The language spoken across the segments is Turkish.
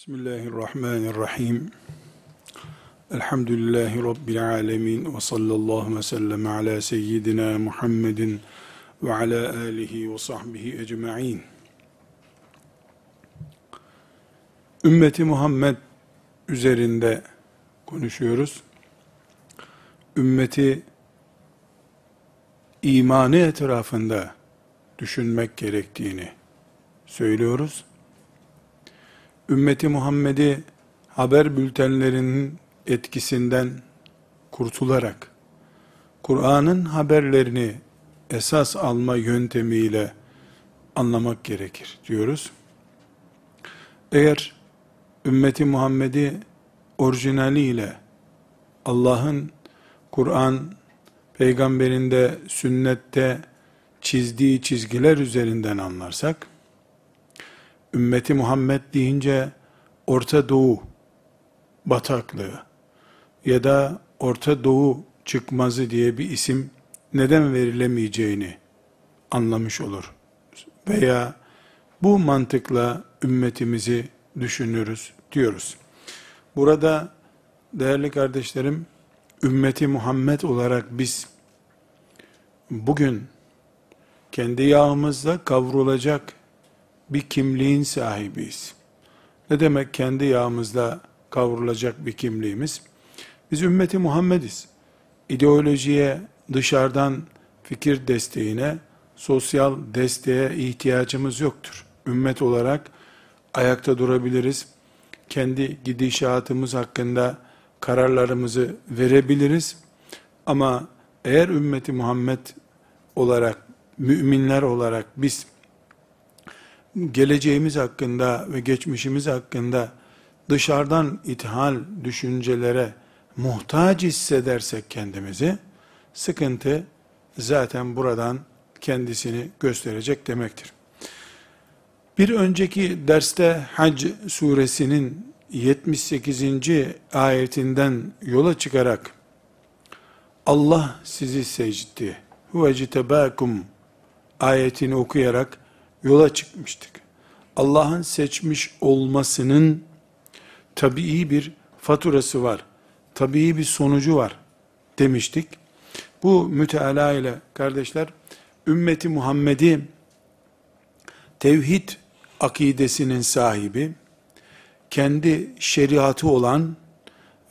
Bismillahirrahmanirrahim. Elhamdülillahi Rabbil alemin ve sallallahu ve sellem ala seyyidina Muhammedin ve ala alihi ve sahbihi ecma'in. Ümmeti Muhammed üzerinde konuşuyoruz. Ümmeti imanı etrafında düşünmek gerektiğini söylüyoruz ümmeti Muhammed'i haber bültenlerinin etkisinden kurtularak Kur'an'ın haberlerini esas alma yöntemiyle anlamak gerekir diyoruz. Eğer ümmeti Muhammed'i orijinaliyle Allah'ın Kur'an peygamberinde sünnette çizdiği çizgiler üzerinden anlarsak ümmeti Muhammed deyince Orta Doğu bataklığı ya da Orta Doğu çıkmazı diye bir isim neden verilemeyeceğini anlamış olur. Veya bu mantıkla ümmetimizi düşünürüz diyoruz. Burada değerli kardeşlerim, ümmeti Muhammed olarak biz bugün kendi yağımızla kavrulacak bir kimliğin sahibiyiz. Ne demek kendi yağımızla kavrulacak bir kimliğimiz? Biz ümmeti Muhammediz. İdeolojiye, dışarıdan fikir desteğine, sosyal desteğe ihtiyacımız yoktur. Ümmet olarak ayakta durabiliriz. Kendi gidişatımız hakkında kararlarımızı verebiliriz. Ama eğer ümmeti Muhammed olarak, müminler olarak biz geleceğimiz hakkında ve geçmişimiz hakkında dışarıdan ithal düşüncelere muhtaç hissedersek kendimizi, sıkıntı zaten buradan kendisini gösterecek demektir. Bir önceki derste Hac suresinin 78. ayetinden yola çıkarak Allah sizi secdi huve citebakum ayetini okuyarak yola çıkmıştık. Allah'ın seçmiş olmasının tabii bir faturası var. Tabii bir sonucu var demiştik. Bu müteala ile kardeşler ümmeti Muhammed'i tevhid akidesinin sahibi, kendi şeriatı olan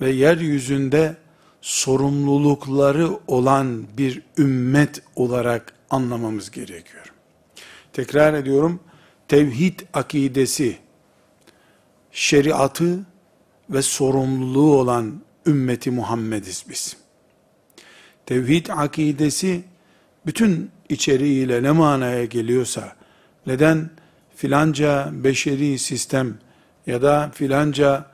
ve yeryüzünde sorumlulukları olan bir ümmet olarak anlamamız gerekiyor. Tekrar ediyorum, tevhid akidesi, şeriatı ve sorumluluğu olan ümmeti Muhammediz biz. Tevhid akidesi bütün içeriğiyle ne manaya geliyorsa, neden filanca beşeri sistem ya da filanca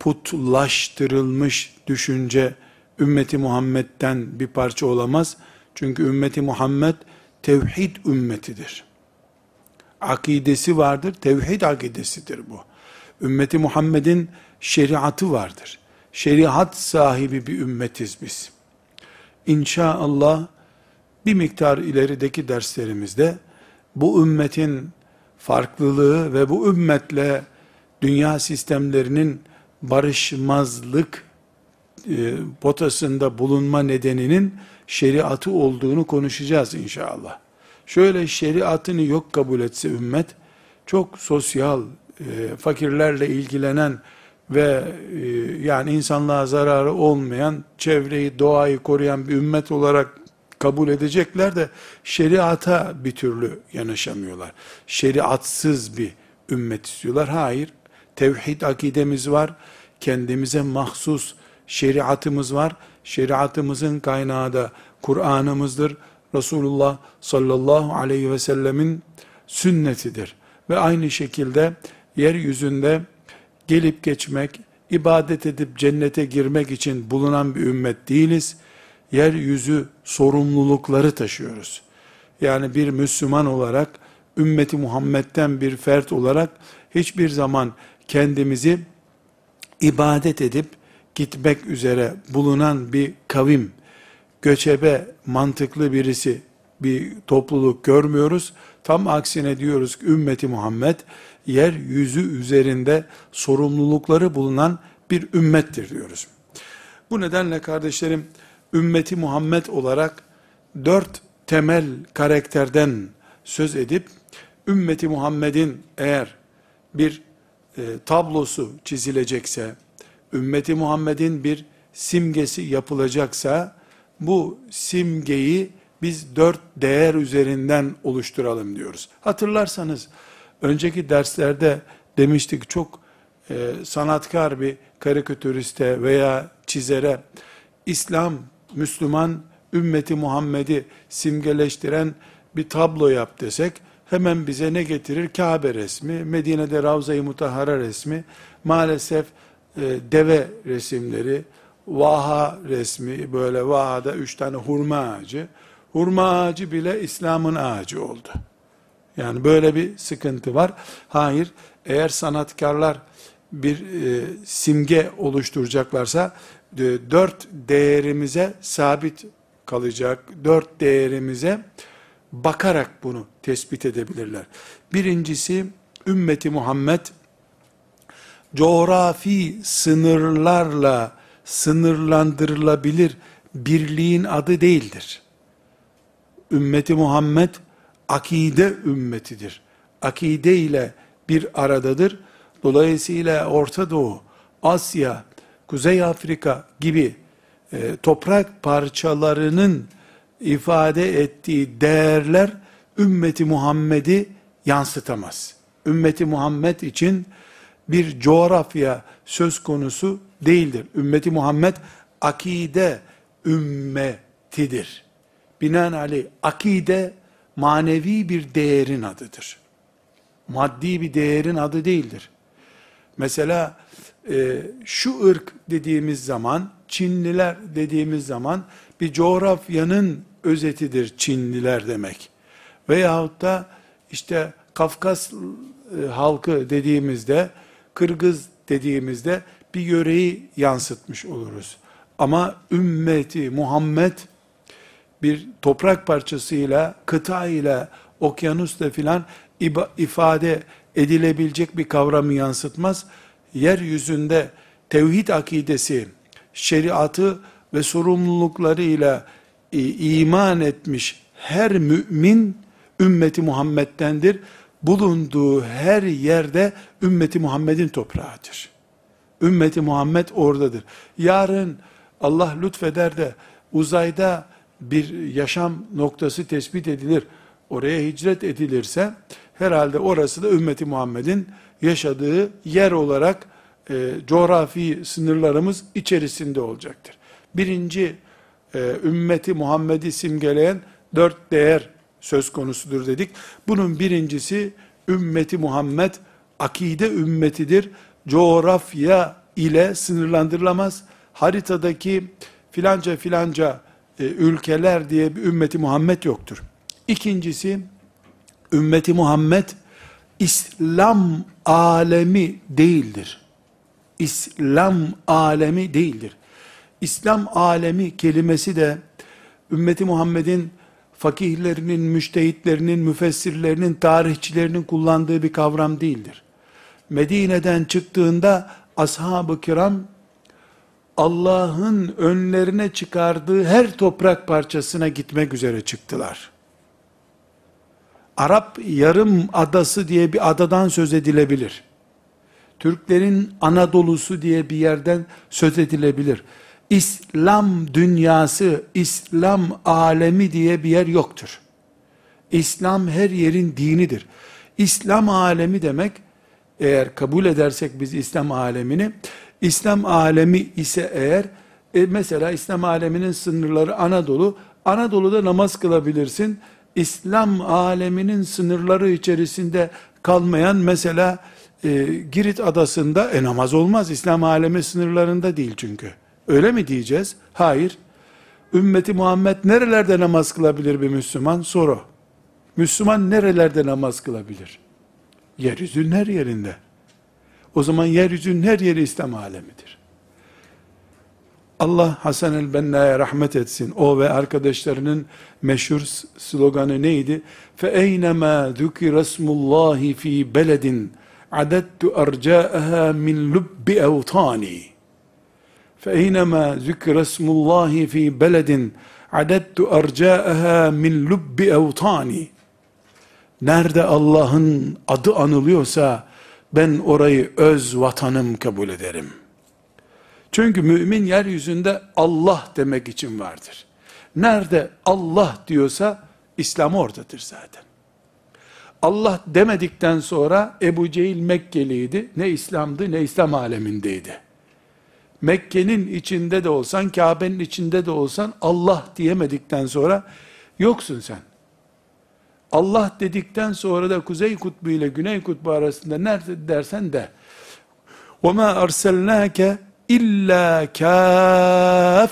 putlaştırılmış düşünce ümmeti Muhammed'den bir parça olamaz. Çünkü ümmeti Muhammed tevhid ümmetidir akidesi vardır. Tevhid akidesidir bu. Ümmeti Muhammed'in şeriatı vardır. Şeriat sahibi bir ümmetiz biz. İnşallah bir miktar ilerideki derslerimizde bu ümmetin farklılığı ve bu ümmetle dünya sistemlerinin barışmazlık e, potasında bulunma nedeninin şeriatı olduğunu konuşacağız inşallah şöyle şeriatını yok kabul etse ümmet, çok sosyal, e, fakirlerle ilgilenen ve e, yani insanlığa zararı olmayan, çevreyi, doğayı koruyan bir ümmet olarak kabul edecekler de şeriata bir türlü yanaşamıyorlar. Şeriatsız bir ümmet istiyorlar. Hayır, tevhid akidemiz var, kendimize mahsus şeriatımız var. Şeriatımızın kaynağı da Kur'an'ımızdır. Resulullah sallallahu aleyhi ve sellemin sünnetidir. Ve aynı şekilde yeryüzünde gelip geçmek, ibadet edip cennete girmek için bulunan bir ümmet değiliz. Yeryüzü sorumlulukları taşıyoruz. Yani bir Müslüman olarak, ümmeti Muhammed'den bir fert olarak hiçbir zaman kendimizi ibadet edip gitmek üzere bulunan bir kavim göçebe, mantıklı birisi bir topluluk görmüyoruz. Tam aksine diyoruz ki ümmeti Muhammed yeryüzü üzerinde sorumlulukları bulunan bir ümmettir diyoruz. Bu nedenle kardeşlerim ümmeti Muhammed olarak dört temel karakterden söz edip ümmeti Muhammed'in eğer bir e, tablosu çizilecekse, ümmeti Muhammed'in bir simgesi yapılacaksa bu simgeyi biz dört değer üzerinden oluşturalım diyoruz. Hatırlarsanız önceki derslerde demiştik çok e, sanatkar bir karikatüriste veya çizere İslam, Müslüman, ümmeti Muhammed'i simgeleştiren bir tablo yap desek hemen bize ne getirir? Kabe resmi, Medine'de Ravza-i Mutahhara resmi, maalesef e, deve resimleri, Vaha resmi, böyle Vaha'da üç tane hurma ağacı, hurma ağacı bile İslam'ın ağacı oldu. Yani böyle bir sıkıntı var. Hayır, eğer sanatkarlar bir e, simge oluşturacaklarsa e, dört değerimize sabit kalacak, dört değerimize bakarak bunu tespit edebilirler. Birincisi, ümmeti Muhammed, coğrafi sınırlarla sınırlandırılabilir birliğin adı değildir. Ümmeti Muhammed, akide ümmetidir. Akide ile bir aradadır. Dolayısıyla Orta Doğu, Asya, Kuzey Afrika gibi e, toprak parçalarının ifade ettiği değerler ümmeti Muhammed'i yansıtamaz. Ümmeti Muhammed için bir coğrafya söz konusu değildir. Ümmeti Muhammed akide ümmetidir. Binaenaleyh akide manevi bir değerin adıdır. Maddi bir değerin adı değildir. Mesela e, şu ırk dediğimiz zaman, Çinliler dediğimiz zaman bir coğrafyanın özetidir Çinliler demek. Veyahut da işte Kafkas e, halkı dediğimizde, Kırgız dediğimizde bir yöreyi yansıtmış oluruz. Ama ümmeti Muhammed bir toprak parçasıyla, kıta ile, okyanusla filan ifade edilebilecek bir kavramı yansıtmaz. Yeryüzünde tevhid akidesi, şeriatı ve sorumluluklarıyla iman etmiş her mümin ümmeti Muhammed'dendir. Bulunduğu her yerde ümmeti Muhammed'in toprağıdır. Ümmeti Muhammed oradadır. Yarın Allah lütfeder de uzayda bir yaşam noktası tespit edilir, oraya hicret edilirse, herhalde orası da ümmeti Muhammed'in yaşadığı yer olarak e, coğrafi sınırlarımız içerisinde olacaktır. Birinci e, ümmeti Muhammed'i simgeleyen dört değer söz konusudur dedik. Bunun birincisi ümmeti Muhammed akide ümmetidir. Coğrafya ile sınırlandırılamaz. Haritadaki filanca filanca e, ülkeler diye bir ümmeti Muhammed yoktur. İkincisi ümmeti Muhammed İslam alemi değildir. İslam alemi değildir. İslam alemi kelimesi de ümmeti Muhammed'in fakihlerinin, müştehitlerinin, müfessirlerinin, tarihçilerinin kullandığı bir kavram değildir. Medine'den çıktığında ashab-ı kiram Allah'ın önlerine çıkardığı her toprak parçasına gitmek üzere çıktılar. Arap yarım adası diye bir adadan söz edilebilir. Türklerin Anadolu'su diye bir yerden söz edilebilir. İslam dünyası, İslam alemi diye bir yer yoktur. İslam her yerin dinidir. İslam alemi demek, eğer kabul edersek biz İslam alemini, İslam alemi ise eğer, e mesela İslam aleminin sınırları Anadolu, Anadolu'da namaz kılabilirsin. İslam aleminin sınırları içerisinde kalmayan mesela e, Girit adasında e, namaz olmaz. İslam alemi sınırlarında değil çünkü. Öyle mi diyeceğiz? Hayır. Ümmeti Muhammed nerelerde namaz kılabilir bir Müslüman? Soru. Müslüman nerelerde namaz kılabilir? Yeryüzünün her yerinde. O zaman yeryüzünün her yeri İslam alemidir. Allah Hasan el-Benna'ya rahmet etsin. O ve arkadaşlarının meşhur sloganı neydi? فَاَيْنَمَا ذُكِرَ اسْمُ اللّٰهِ ف۪ي بَلَدٍ عَدَدْتُ اَرْجَاءَهَا مِنْ لُبِّ اَوْطَانِي فَاَيْنَمَا ذُكِرَ اسْمُ اللّٰهِ ف۪ي بَلَدٍ عَدَدْتُ اَرْجَاءَهَا مِنْ لُبِّ اَوْطَانِي Nerede Allah'ın adı anılıyorsa, ben orayı öz vatanım kabul ederim. Çünkü mümin yeryüzünde Allah demek için vardır. Nerede Allah diyorsa İslam oradadır zaten. Allah demedikten sonra Ebu Cehil Mekkeliydi. Ne İslam'dı ne İslam alemindeydi. Mekke'nin içinde de olsan, Kabe'nin içinde de olsan Allah diyemedikten sonra yoksun sen. Allah dedikten sonra da Kuzey Kutbu ile Güney Kutbu arasında nerede dersen de وَمَا أَرْسَلْنَاكَ illa kâffeten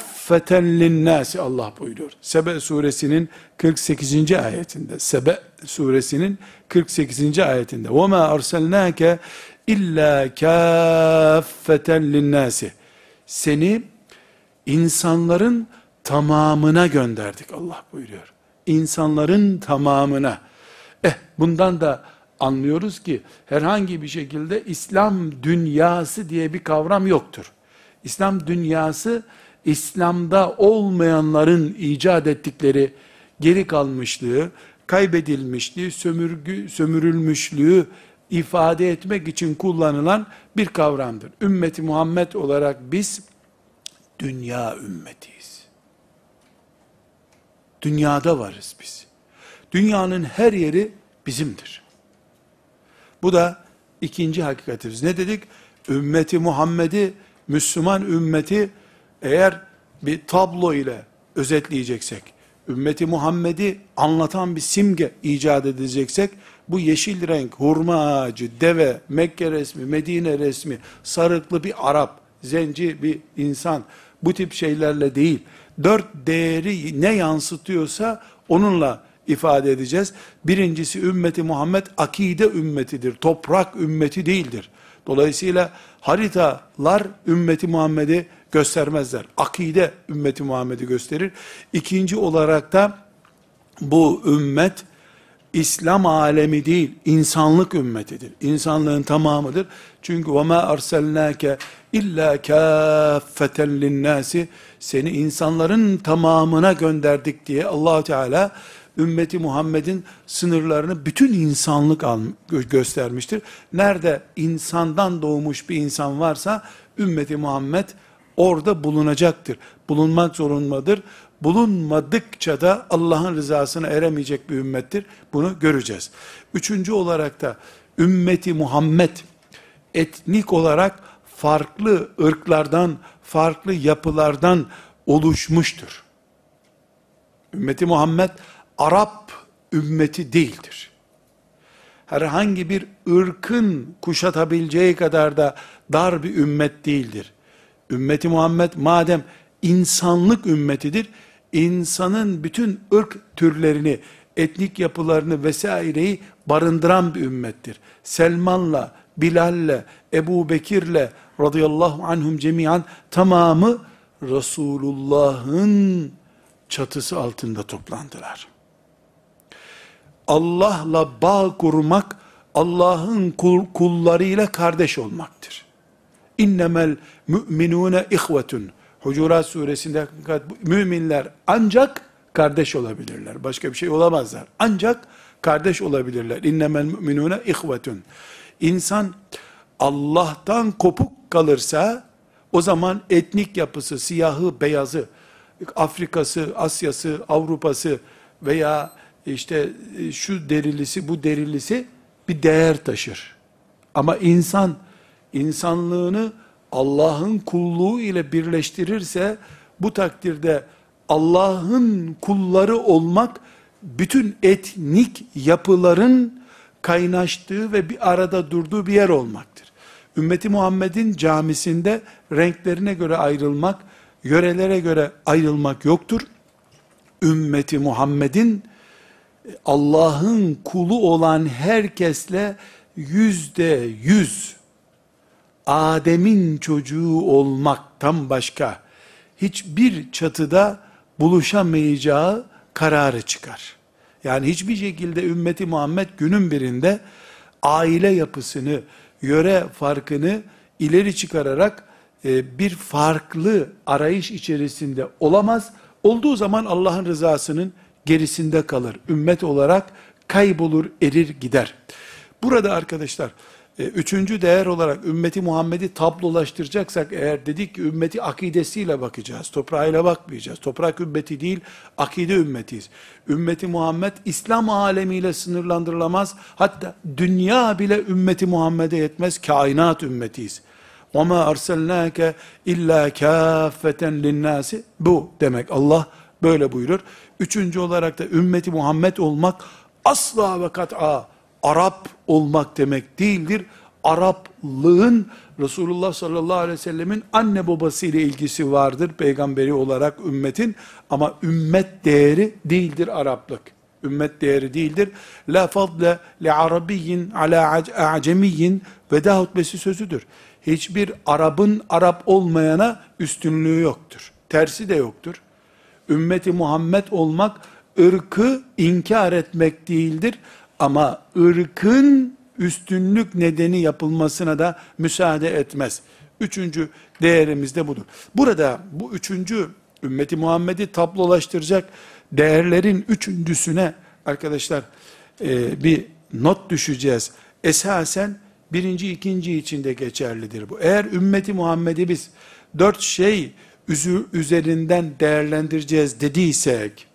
linnâsi Allah buyuruyor. Sebe suresinin 48. ayetinde. Sebe suresinin 48. ayetinde. وَمَا أَرْسَلْنَاكَ illa kâffeten linnâsi. Seni insanların tamamına gönderdik Allah buyuruyor. İnsanların tamamına. Eh bundan da anlıyoruz ki herhangi bir şekilde İslam dünyası diye bir kavram yoktur. İslam dünyası İslam'da olmayanların icat ettikleri geri kalmışlığı, kaybedilmişliği, sömürgü, sömürülmüşlüğü ifade etmek için kullanılan bir kavramdır. Ümmeti Muhammed olarak biz dünya ümmetiyiz. Dünyada varız biz. Dünyanın her yeri bizimdir. Bu da ikinci hakikatimiz. Ne dedik? Ümmeti Muhammed'i, Müslüman ümmeti eğer bir tablo ile özetleyeceksek, ümmeti Muhammed'i anlatan bir simge icat edeceksek, bu yeşil renk, hurma ağacı, deve, Mekke resmi, Medine resmi, sarıklı bir Arap, zenci bir insan, bu tip şeylerle değil, dört değeri ne yansıtıyorsa onunla ifade edeceğiz. Birincisi ümmeti Muhammed akide ümmetidir. Toprak ümmeti değildir. Dolayısıyla haritalar ümmeti Muhammed'i göstermezler. Akide ümmeti Muhammed'i gösterir. İkinci olarak da bu ümmet İslam alemi değil, insanlık ümmetidir. İnsanlığın tamamıdır. Çünkü وَمَا أَرْسَلْنَاكَ illa كَافَّةً لِلنَّاسِ Seni insanların tamamına gönderdik diye allah Teala ümmeti Muhammed'in sınırlarını bütün insanlık göstermiştir. Nerede insandan doğmuş bir insan varsa ümmeti Muhammed orada bulunacaktır. Bulunmak zorundadır. Bulunmadıkça da Allah'ın rızasına eremeyecek bir ümmettir. Bunu göreceğiz. Üçüncü olarak da ümmeti Muhammed etnik olarak farklı ırklardan, farklı yapılardan oluşmuştur. Ümmeti Muhammed Arap ümmeti değildir. Herhangi bir ırkın kuşatabileceği kadar da dar bir ümmet değildir. Ümmeti Muhammed madem insanlık ümmetidir, insanın bütün ırk türlerini, etnik yapılarını vesaireyi barındıran bir ümmettir. Selman'la, Bilal'le, Ebu Bekir'le radıyallahu anhum cemiyan tamamı Resulullah'ın çatısı altında toplandılar. Allah'la bağ kurmak, Allah'ın kul, kullarıyla kardeş olmaktır. İnnemel müminune ihvetun. Hucurat suresinde müminler ancak kardeş olabilirler. Başka bir şey olamazlar. Ancak kardeş olabilirler. İnnemel müminune ihvetun. İnsan Allah'tan kopuk kalırsa o zaman etnik yapısı, siyahı, beyazı, Afrikası, Asyası, Avrupası veya işte e, şu derilisi, bu derilisi bir değer taşır. Ama insan insanlığını Allah'ın kulluğu ile birleştirirse bu takdirde Allah'ın kulları olmak bütün etnik yapıların kaynaştığı ve bir arada durduğu bir yer olmaktır. Ümmeti Muhammed'in camisinde renklerine göre ayrılmak, yörelere göre ayrılmak yoktur. Ümmeti Muhammed'in Allah'ın kulu olan herkesle yüzde yüz Adem'in çocuğu olmaktan başka hiçbir çatıda buluşamayacağı kararı çıkar. Yani hiçbir şekilde ümmeti Muhammed günün birinde aile yapısını, yöre farkını ileri çıkararak e, bir farklı arayış içerisinde olamaz. Olduğu zaman Allah'ın rızasının gerisinde kalır. Ümmet olarak kaybolur, erir gider. Burada arkadaşlar üçüncü değer olarak ümmeti Muhammed'i tablolaştıracaksak eğer dedik ki ümmeti akidesiyle bakacağız. Toprağıyla bakmayacağız. Toprak ümmeti değil, akide ümmetiyiz. Ümmeti Muhammed İslam alemiyle sınırlandırılamaz. Hatta dünya bile ümmeti Muhammed'e yetmez. Kainat ümmetiyiz. وَمَا أَرْسَلْنَاكَ اِلَّا كَافَّةً لِلنَّاسِ Bu demek. Allah böyle buyurur. Üçüncü olarak da ümmeti Muhammed olmak asla ve kat'a Arap olmak demek değildir. Araplığın Resulullah sallallahu aleyhi ve sellemin anne babası ile ilgisi vardır peygamberi olarak ümmetin ama ümmet değeri değildir Araplık. Ümmet değeri değildir. La fadle li arabiyyin ala acemiyyin veda hutbesi sözüdür. Hiçbir Arap'ın Arap olmayana üstünlüğü yoktur. Tersi de yoktur. Ümmeti Muhammed olmak ırkı inkar etmek değildir. Ama ırkın üstünlük nedeni yapılmasına da müsaade etmez. Üçüncü değerimiz de budur. Burada bu üçüncü ümmeti Muhammed'i tablolaştıracak değerlerin üçüncüsüne arkadaşlar e, bir not düşeceğiz. Esasen birinci ikinci içinde geçerlidir bu. Eğer ümmeti Muhammed'i biz dört şey üzerinden değerlendireceğiz dediysek,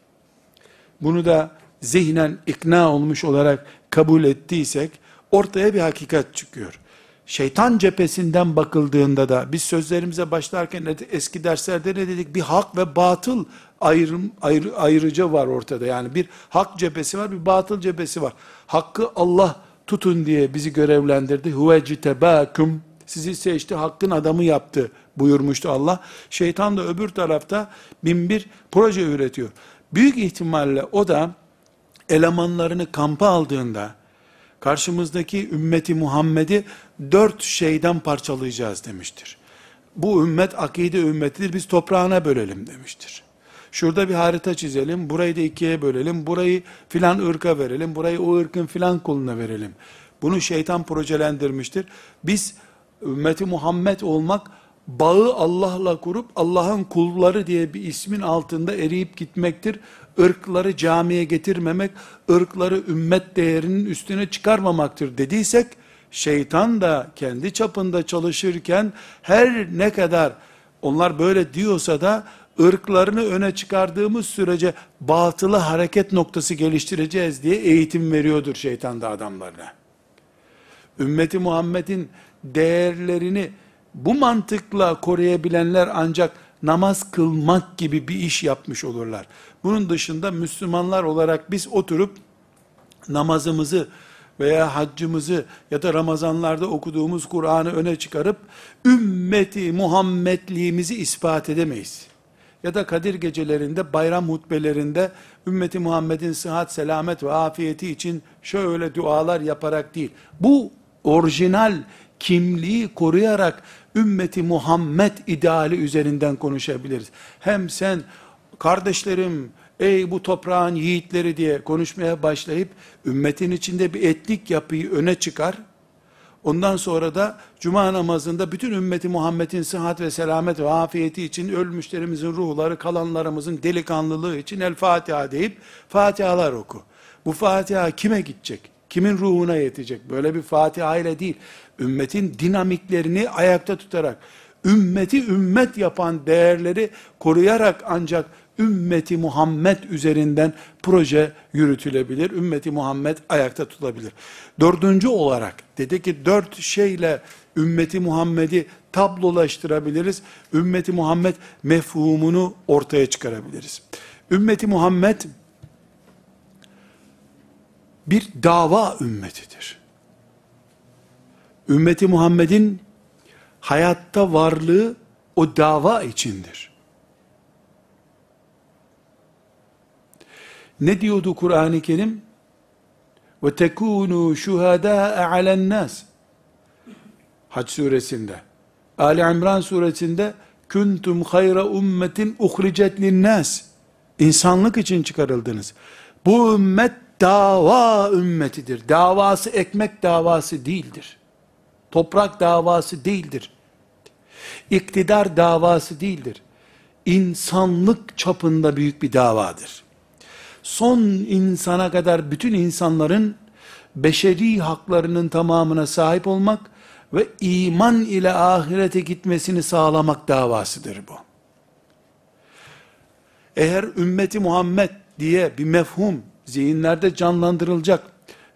bunu da zihnen ikna olmuş olarak kabul ettiysek, ortaya bir hakikat çıkıyor. Şeytan cephesinden bakıldığında da, biz sözlerimize başlarken eski derslerde ne dedik? Bir hak ve batıl ayrım, ayrı, ayrıca var ortada. Yani bir hak cephesi var, bir batıl cephesi var. Hakkı Allah tutun diye bizi görevlendirdi. Huvecitebâküm sizi seçti, hakkın adamı yaptı buyurmuştu Allah. Şeytan da öbür tarafta bin bir proje üretiyor. Büyük ihtimalle o da elemanlarını kampa aldığında karşımızdaki ümmeti Muhammed'i dört şeyden parçalayacağız demiştir. Bu ümmet akide ümmetidir biz toprağına bölelim demiştir. Şurada bir harita çizelim, burayı da ikiye bölelim, burayı filan ırka verelim, burayı o ırkın filan kuluna verelim. Bunu şeytan projelendirmiştir. Biz ümmeti Muhammed olmak, bağı Allah'la kurup Allah'ın kulları diye bir ismin altında eriyip gitmektir ırkları camiye getirmemek, ırkları ümmet değerinin üstüne çıkarmamaktır dediysek, şeytan da kendi çapında çalışırken her ne kadar onlar böyle diyorsa da ırklarını öne çıkardığımız sürece batılı hareket noktası geliştireceğiz diye eğitim veriyordur şeytan da adamlarına. Ümmeti Muhammed'in değerlerini bu mantıkla koruyabilenler ancak namaz kılmak gibi bir iş yapmış olurlar. Bunun dışında Müslümanlar olarak biz oturup namazımızı veya haccımızı ya da Ramazanlarda okuduğumuz Kur'an'ı öne çıkarıp ümmeti Muhammedliğimizi ispat edemeyiz. Ya da Kadir gecelerinde, bayram hutbelerinde ümmeti Muhammed'in sıhhat, selamet ve afiyeti için şöyle dualar yaparak değil. Bu orijinal kimliği koruyarak ümmeti Muhammed ideali üzerinden konuşabiliriz. Hem sen kardeşlerim, ey bu toprağın yiğitleri diye konuşmaya başlayıp, ümmetin içinde bir etnik yapıyı öne çıkar, ondan sonra da cuma namazında bütün ümmeti Muhammed'in sıhhat ve selamet ve afiyeti için, ölmüşlerimizin ruhları, kalanlarımızın delikanlılığı için El Fatiha deyip, Fatihalar oku. Bu Fatiha kime gidecek? Kimin ruhuna yetecek? Böyle bir Fatiha ile değil, ümmetin dinamiklerini ayakta tutarak, ümmeti ümmet yapan değerleri koruyarak ancak ümmeti Muhammed üzerinden proje yürütülebilir. Ümmeti Muhammed ayakta tutulabilir. Dördüncü olarak dedi ki dört şeyle ümmeti Muhammed'i tablolaştırabiliriz. Ümmeti Muhammed mefhumunu ortaya çıkarabiliriz. Ümmeti Muhammed bir dava ümmetidir. Ümmeti Muhammed'in hayatta varlığı o dava içindir. Ne diyordu Kur'an-ı Kerim? Ve tekunu şuhada alen nas. Hac suresinde. Ali İmran suresinde kuntum hayra ummetin uhricet linnas. İnsanlık için çıkarıldınız. Bu ümmet dava ümmetidir. Davası ekmek davası değildir. Toprak davası değildir. İktidar davası değildir. İnsanlık çapında büyük bir davadır. Son insana kadar bütün insanların beşeri haklarının tamamına sahip olmak ve iman ile ahirete gitmesini sağlamak davasıdır bu. Eğer ümmeti Muhammed diye bir mefhum zihinlerde canlandırılacak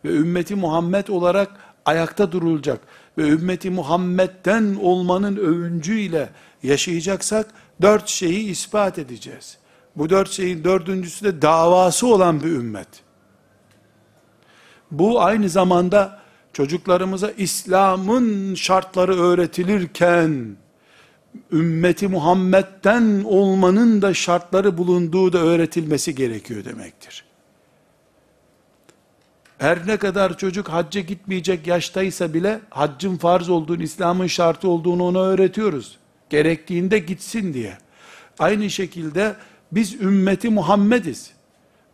ve ümmeti Muhammed olarak ayakta durulacak ve ümmeti Muhammed'den olmanın övüncüyle yaşayacaksak dört şeyi ispat edeceğiz. Bu dört şeyin dördüncüsü de davası olan bir ümmet. Bu aynı zamanda çocuklarımıza İslam'ın şartları öğretilirken ümmeti Muhammed'den olmanın da şartları bulunduğu da öğretilmesi gerekiyor demektir. Her ne kadar çocuk hacca gitmeyecek yaştaysa bile haccın farz olduğunu, İslam'ın şartı olduğunu ona öğretiyoruz. Gerektiğinde gitsin diye. Aynı şekilde biz ümmeti Muhammediz.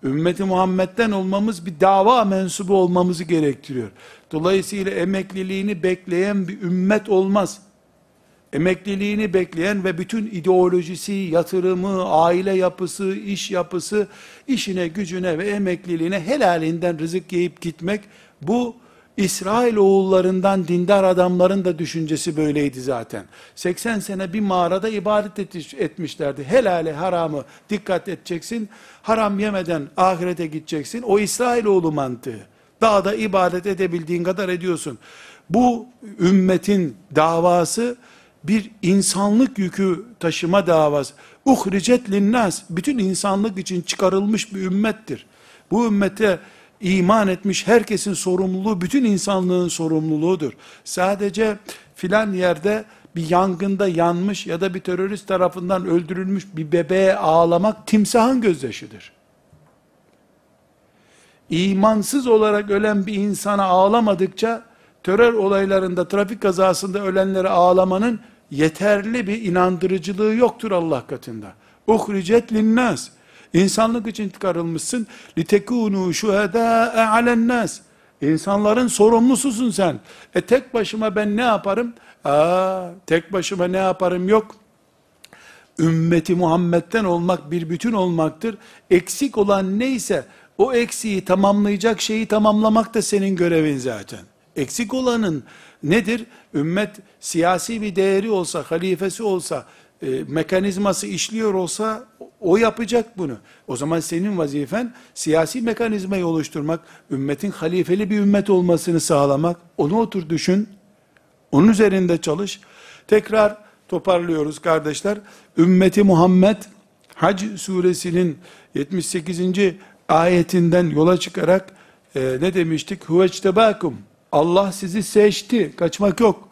Ümmeti Muhammed'den olmamız bir dava mensubu olmamızı gerektiriyor. Dolayısıyla emekliliğini bekleyen bir ümmet olmaz. Emekliliğini bekleyen ve bütün ideolojisi, yatırımı, aile yapısı, iş yapısı, işine, gücüne ve emekliliğine helalinden rızık yiyip gitmek, bu İsrail oğullarından dindar adamların da düşüncesi böyleydi zaten. 80 sene bir mağarada ibadet etmişlerdi. Helale haramı dikkat edeceksin. Haram yemeden ahirete gideceksin. O İsrail oğlu mantığı. Dağda ibadet edebildiğin kadar ediyorsun. Bu ümmetin davası bir insanlık yükü taşıma davası. Uhricet linnas. Bütün insanlık için çıkarılmış bir ümmettir. Bu ümmete iman etmiş herkesin sorumluluğu, bütün insanlığın sorumluluğudur. Sadece filan yerde bir yangında yanmış ya da bir terörist tarafından öldürülmüş bir bebeğe ağlamak timsahın gözyaşıdır. İmansız olarak ölen bir insana ağlamadıkça terör olaylarında, trafik kazasında ölenlere ağlamanın yeterli bir inandırıcılığı yoktur Allah katında. Uhricet linnas. İnsanlık için çıkarılmışsın. Litekunu şuhedâe alennâs. İnsanların sorumlususun sen. E tek başıma ben ne yaparım? Aa, tek başıma ne yaparım yok. Ümmeti Muhammed'den olmak bir bütün olmaktır. Eksik olan neyse o eksiği tamamlayacak şeyi tamamlamak da senin görevin zaten. Eksik olanın nedir? Ümmet siyasi bir değeri olsa, halifesi olsa, e, mekanizması işliyor olsa o yapacak bunu. O zaman senin vazifen siyasi mekanizmayı oluşturmak, ümmetin halifeli bir ümmet olmasını sağlamak. Onu otur düşün. Onun üzerinde çalış. Tekrar toparlıyoruz kardeşler. Ümmeti Muhammed Hac suresinin 78. ayetinden yola çıkarak e, ne demiştik? Huveçtebakum. Allah sizi seçti. Kaçmak yok.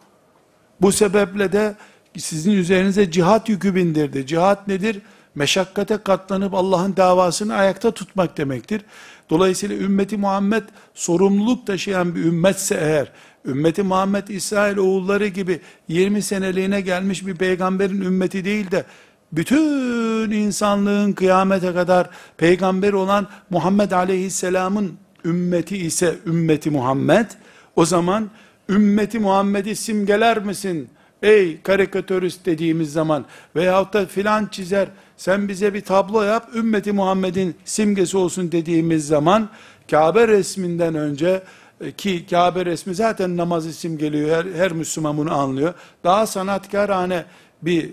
Bu sebeple de sizin üzerinize cihat yükü bindirdi. Cihat nedir? Meşakkate katlanıp Allah'ın davasını ayakta tutmak demektir. Dolayısıyla ümmeti Muhammed sorumluluk taşıyan bir ümmetse eğer, ümmeti Muhammed İsrail oğulları gibi 20 seneliğine gelmiş bir peygamberin ümmeti değil de, bütün insanlığın kıyamete kadar peygamber olan Muhammed Aleyhisselam'ın ümmeti ise ümmeti Muhammed, o zaman ümmeti Muhammed'i simgeler misin? Ey karikatörist dediğimiz zaman veyahut da filan çizer sen bize bir tablo yap ümmeti Muhammed'in simgesi olsun dediğimiz zaman Kabe resminden önce e, ki Kabe resmi zaten namazı simgeliyor her, her Müslüman bunu anlıyor. Daha sanatkarane bir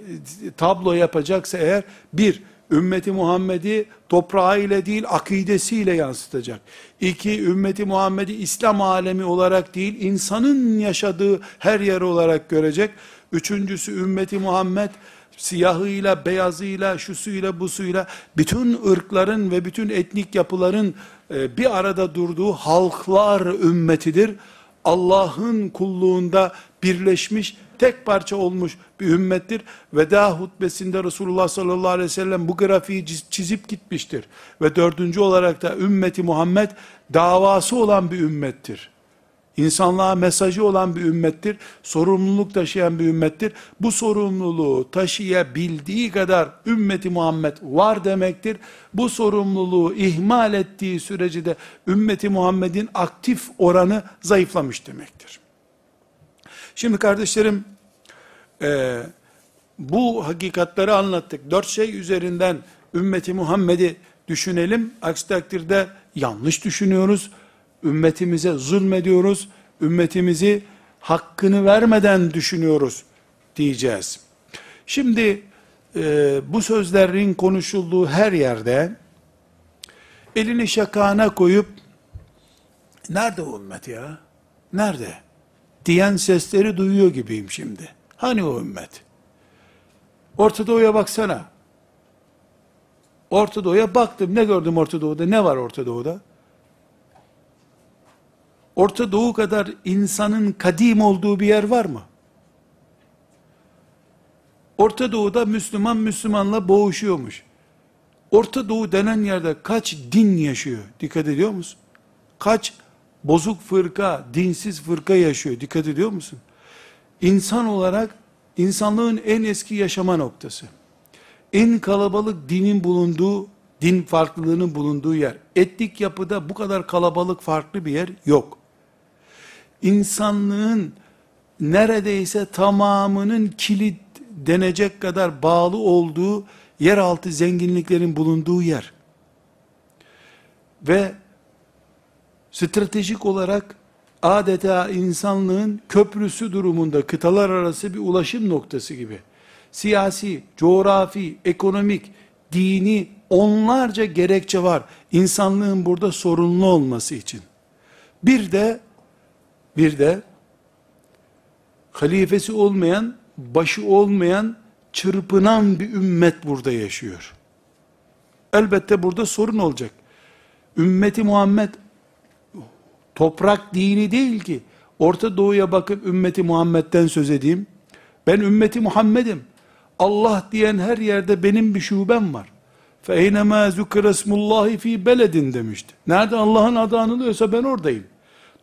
tablo yapacaksa eğer bir ümmeti Muhammed'i toprağıyla değil akidesiyle yansıtacak. İki, ümmeti Muhammed'i İslam alemi olarak değil insanın yaşadığı her yer olarak görecek. Üçüncüsü ümmeti Muhammed siyahıyla, beyazıyla, şusuyla, busuyla bütün ırkların ve bütün etnik yapıların e, bir arada durduğu halklar ümmetidir. Allah'ın kulluğunda birleşmiş, tek parça olmuş bir ümmettir. Veda hutbesinde Resulullah sallallahu aleyhi ve sellem bu grafiği çizip gitmiştir. Ve dördüncü olarak da ümmeti Muhammed davası olan bir ümmettir. insanlığa mesajı olan bir ümmettir, sorumluluk taşıyan bir ümmettir. Bu sorumluluğu taşıyabildiği kadar ümmeti Muhammed var demektir. Bu sorumluluğu ihmal ettiği sürece de ümmeti Muhammed'in aktif oranı zayıflamış demektir. Şimdi kardeşlerim, e, bu hakikatleri anlattık. Dört şey üzerinden ümmeti Muhammed'i düşünelim. Aksi takdirde yanlış düşünüyoruz. Ümmetimize zulmediyoruz. Ümmetimizi hakkını vermeden düşünüyoruz diyeceğiz. Şimdi e, bu sözlerin konuşulduğu her yerde elini şakağına koyup nerede ümmet ya? Nerede? Diyen sesleri duyuyor gibiyim şimdi. Hani o ümmet? Orta Doğu'ya baksana. Orta Doğu'ya baktım. Ne gördüm Orta Doğu'da? Ne var Orta Doğu'da? Orta Doğu kadar insanın kadim olduğu bir yer var mı? Orta Doğu'da Müslüman Müslümanla boğuşuyormuş. Orta Doğu denen yerde kaç din yaşıyor? Dikkat ediyor musun? Kaç bozuk fırka, dinsiz fırka yaşıyor? Dikkat ediyor musun? İnsan olarak insanlığın en eski yaşama noktası. En kalabalık dinin bulunduğu, din farklılığının bulunduğu yer. Etnik yapıda bu kadar kalabalık farklı bir yer yok. İnsanlığın neredeyse tamamının kilit denecek kadar bağlı olduğu yeraltı zenginliklerin bulunduğu yer. Ve stratejik olarak adeta insanlığın köprüsü durumunda kıtalar arası bir ulaşım noktası gibi. Siyasi, coğrafi, ekonomik, dini onlarca gerekçe var. insanlığın burada sorunlu olması için. Bir de bir de halifesi olmayan, başı olmayan, çırpınan bir ümmet burada yaşıyor. Elbette burada sorun olacak. Ümmeti Muhammed toprak dini değil ki. Orta Doğu'ya bakıp ümmeti Muhammed'den söz edeyim. Ben ümmeti Muhammed'im. Allah diyen her yerde benim bir şubem var. فَاَيْنَمَا ذُكَرَ اسْمُ اللّٰهِ ف۪ي beledin demişti. Nerede Allah'ın adı anılıyorsa ben oradayım.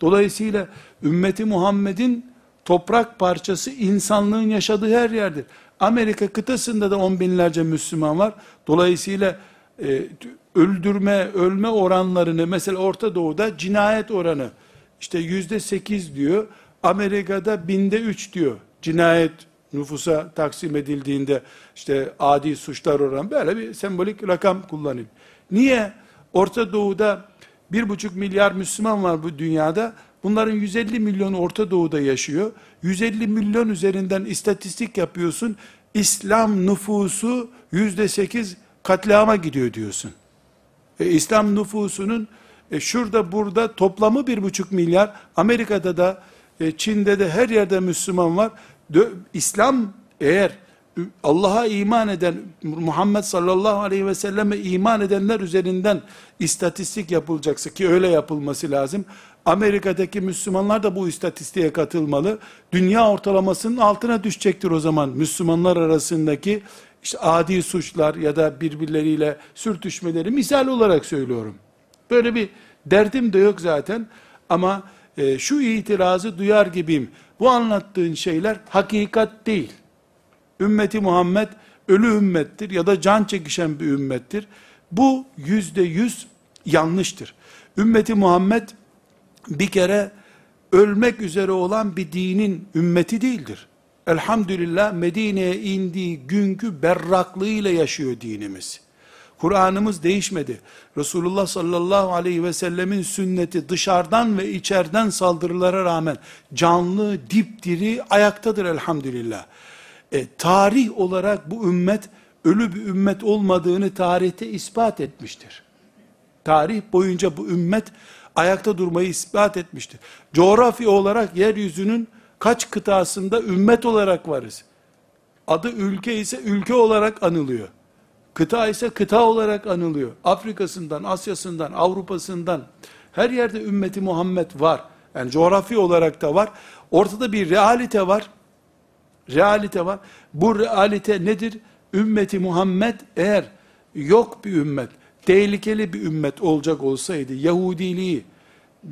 Dolayısıyla ümmeti Muhammed'in toprak parçası insanlığın yaşadığı her yerdir. Amerika kıtasında da on binlerce Müslüman var. Dolayısıyla e, öldürme, ölme oranlarını mesela Orta Doğu'da cinayet oranı işte yüzde sekiz diyor. Amerika'da binde üç diyor. Cinayet nüfusa taksim edildiğinde işte adi suçlar oranı böyle bir sembolik rakam kullanıyor. Niye? Orta Doğu'da bir buçuk milyar Müslüman var bu dünyada. Bunların 150 milyonu Orta Doğu'da yaşıyor. 150 milyon üzerinden istatistik yapıyorsun. İslam nüfusu yüzde sekiz katliama gidiyor diyorsun. E, İslam nüfusunun e, şurada burada toplamı bir buçuk milyar, Amerika'da da e, Çin'de de her yerde Müslüman var. Dö, İslam eğer Allah'a iman eden, Muhammed sallallahu aleyhi ve selleme iman edenler üzerinden istatistik yapılacaksa ki öyle yapılması lazım. Amerika'daki Müslümanlar da bu istatistiğe katılmalı. Dünya ortalamasının altına düşecektir o zaman Müslümanlar arasındaki işte adi suçlar ya da birbirleriyle sürtüşmeleri misal olarak söylüyorum. Böyle bir derdim de yok zaten ama e, şu itirazı duyar gibiyim. Bu anlattığın şeyler hakikat değil. Ümmeti Muhammed ölü ümmettir ya da can çekişen bir ümmettir. Bu yüzde yüz yanlıştır. Ümmeti Muhammed bir kere ölmek üzere olan bir dinin ümmeti değildir. Elhamdülillah Medine'ye indiği günkü berraklığıyla yaşıyor dinimiz. Kur'an'ımız değişmedi. Resulullah sallallahu aleyhi ve sellemin sünneti dışarıdan ve içeriden saldırılara rağmen canlı, dipdiri ayaktadır elhamdülillah. E, tarih olarak bu ümmet ölü bir ümmet olmadığını tarihte ispat etmiştir. Tarih boyunca bu ümmet ayakta durmayı ispat etmiştir. Coğrafya olarak yeryüzünün kaç kıtasında ümmet olarak varız. Adı ülke ise ülke olarak anılıyor. Kıta ise kıta olarak anılıyor. Afrika'sından, Asya'sından, Avrupa'sından her yerde ümmeti Muhammed var. Yani coğrafi olarak da var. Ortada bir realite var. Realite var. Bu realite nedir? Ümmeti Muhammed eğer yok bir ümmet, tehlikeli bir ümmet olacak olsaydı, Yahudiliği,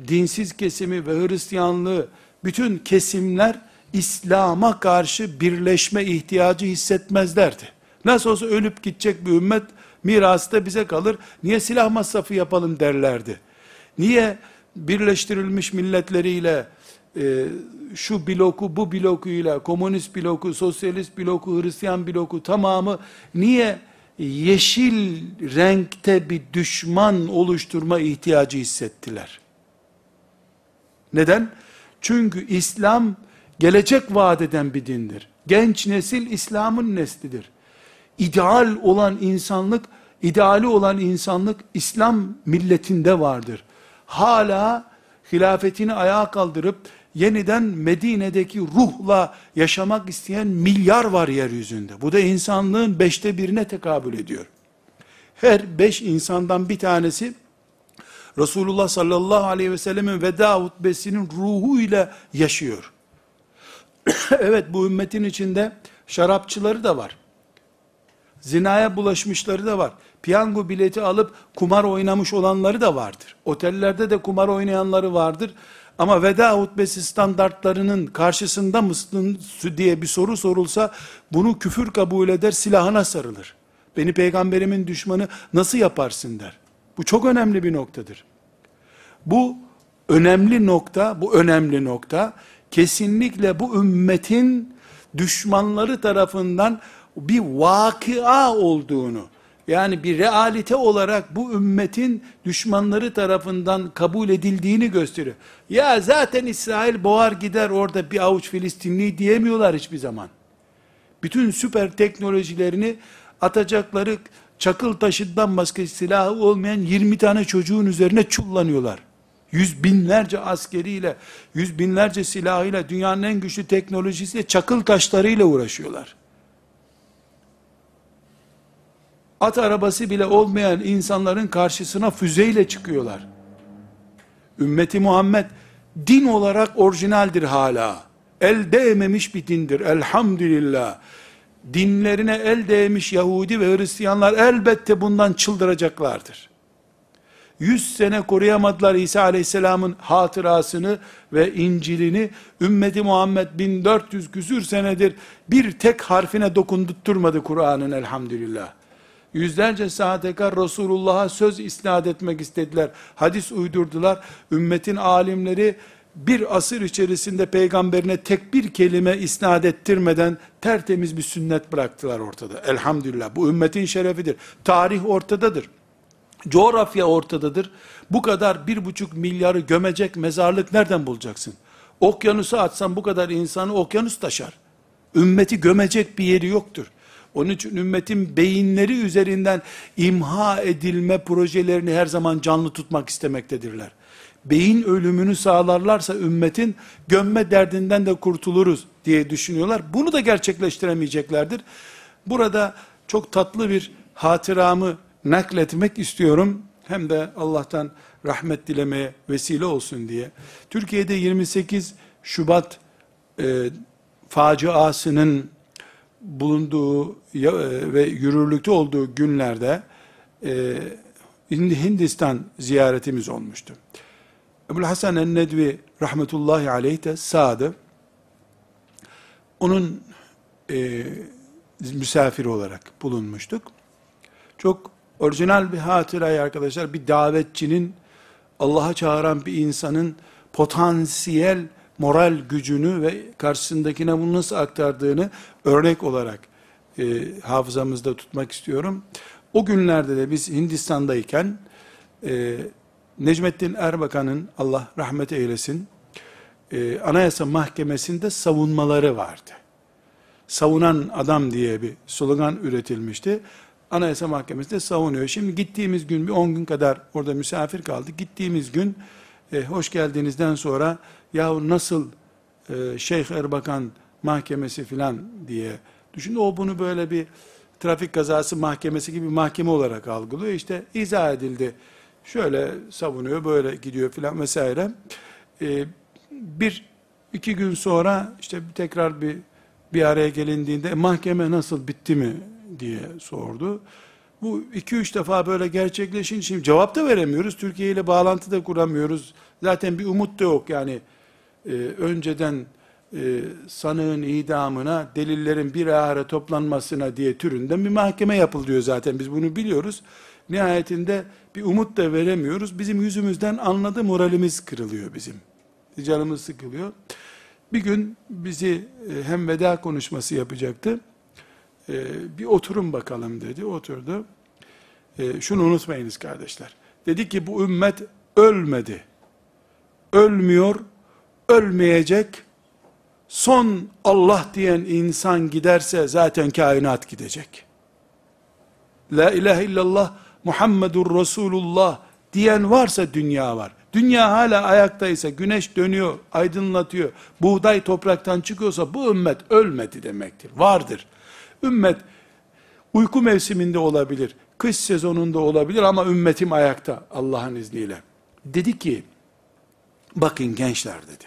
dinsiz kesimi ve Hristiyanlığı, bütün kesimler İslam'a karşı birleşme ihtiyacı hissetmezlerdi. Nasıl olsa ölüp gidecek bir ümmet mirası da bize kalır. Niye silah masrafı yapalım derlerdi. Niye birleştirilmiş milletleriyle e, şu bloku bu blokuyla komünist bloku, sosyalist bloku, Hristiyan bloku tamamı niye yeşil renkte bir düşman oluşturma ihtiyacı hissettiler? Neden? Çünkü İslam gelecek vaat eden bir dindir. Genç nesil İslam'ın neslidir. İdeal olan insanlık, ideali olan insanlık İslam milletinde vardır. Hala hilafetini ayağa kaldırıp yeniden Medine'deki ruhla yaşamak isteyen milyar var yeryüzünde. Bu da insanlığın beşte birine tekabül ediyor. Her beş insandan bir tanesi Resulullah sallallahu aleyhi ve sellemin veda hutbesinin ruhuyla yaşıyor. evet bu ümmetin içinde şarapçıları da var. Zinaya bulaşmışları da var. Piyango bileti alıp kumar oynamış olanları da vardır. Otellerde de kumar oynayanları vardır. Ama veda hutbesi standartlarının karşısında mısın diye bir soru sorulsa bunu küfür kabul eder silahına sarılır. Beni peygamberimin düşmanı nasıl yaparsın der. Bu çok önemli bir noktadır. Bu önemli nokta, bu önemli nokta kesinlikle bu ümmetin düşmanları tarafından bir vakıa olduğunu, yani bir realite olarak bu ümmetin düşmanları tarafından kabul edildiğini gösteriyor. Ya zaten İsrail boğar gider orada bir avuç Filistinli diyemiyorlar hiçbir zaman. Bütün süper teknolojilerini atacakları çakıl taşından başka silahı olmayan 20 tane çocuğun üzerine çullanıyorlar. Yüz binlerce askeriyle, yüz binlerce silahıyla, dünyanın en güçlü teknolojisiyle, çakıl taşlarıyla uğraşıyorlar. At arabası bile olmayan insanların karşısına füzeyle çıkıyorlar. Ümmeti Muhammed din olarak orijinaldir hala. El değmemiş bir dindir. Elhamdülillah. Dinlerine el değmiş Yahudi ve Hristiyanlar elbette bundan çıldıracaklardır. 100 sene koruyamadılar İsa Aleyhisselam'ın hatırasını ve İncil'ini. Ümmeti Muhammed 1400 küsür senedir bir tek harfine dokundurtturmadı Kur'an'ın elhamdülillah. Yüzlerce saate kadar Resulullah'a söz isnat etmek istediler. Hadis uydurdular. Ümmetin alimleri bir asır içerisinde peygamberine tek bir kelime isnat ettirmeden tertemiz bir sünnet bıraktılar ortada. Elhamdülillah. Bu ümmetin şerefidir. Tarih ortadadır. Coğrafya ortadadır. Bu kadar bir buçuk milyarı gömecek mezarlık nereden bulacaksın? Okyanusu atsan bu kadar insanı okyanus taşar. Ümmeti gömecek bir yeri yoktur. Onun için ümmetin beyinleri üzerinden imha edilme projelerini her zaman canlı tutmak istemektedirler. Beyin ölümünü sağlarlarsa ümmetin gömme derdinden de kurtuluruz diye düşünüyorlar. Bunu da gerçekleştiremeyeceklerdir. Burada çok tatlı bir hatıramı nakletmek istiyorum. Hem de Allah'tan rahmet dilemeye vesile olsun diye. Türkiye'de 28 Şubat e, faciasının bulunduğu e, ve yürürlükte olduğu günlerde e, Hindistan ziyaretimiz olmuştu. Ebu Hasan el-Nedvi rahmetullahi aleyh de sağdı. Onun e, misafiri olarak bulunmuştuk. Çok orijinal bir hatırayı arkadaşlar, bir davetçinin, Allah'a çağıran bir insanın potansiyel moral gücünü ve karşısındakine bunu nasıl aktardığını örnek olarak e, hafızamızda tutmak istiyorum. O günlerde de biz Hindistan'dayken e, Necmettin Erbakan'ın Allah rahmet eylesin e, Anayasa Mahkemesi'nde savunmaları vardı. Savunan adam diye bir slogan üretilmişti. Anayasa Mahkemesi'nde savunuyor. Şimdi gittiğimiz gün bir 10 gün kadar orada misafir kaldık. Gittiğimiz gün e, hoş geldinizden sonra yahu nasıl e, Şeyh Erbakan mahkemesi filan diye düşündü. O bunu böyle bir trafik kazası mahkemesi gibi mahkeme olarak algılıyor. İşte izah edildi. Şöyle savunuyor, böyle gidiyor filan vesaire. E, bir, iki gün sonra işte tekrar bir bir araya gelindiğinde mahkeme nasıl bitti mi diye sordu. Bu iki üç defa böyle gerçekleşin şimdi cevap da veremiyoruz. Türkiye ile bağlantı da kuramıyoruz. Zaten bir umut da yok yani. Ee, önceden e, sanığın idamına, delillerin bir ara toplanmasına diye türünden bir mahkeme yapılıyor zaten. Biz bunu biliyoruz. Nihayetinde bir umut da veremiyoruz. Bizim yüzümüzden anladı moralimiz kırılıyor bizim. Canımız sıkılıyor. Bir gün bizi e, hem veda konuşması yapacaktı. E, bir oturun bakalım dedi. Oturdu. E, şunu unutmayınız kardeşler. Dedi ki bu ümmet ölmedi. Ölmüyor, ölmeyecek. Son Allah diyen insan giderse zaten kainat gidecek. La ilahe illallah Muhammedur Resulullah diyen varsa dünya var. Dünya hala ayaktaysa, güneş dönüyor, aydınlatıyor, buğday topraktan çıkıyorsa bu ümmet ölmedi demektir. Vardır. Ümmet uyku mevsiminde olabilir, kış sezonunda olabilir ama ümmetim ayakta Allah'ın izniyle. Dedi ki, bakın gençler dedi.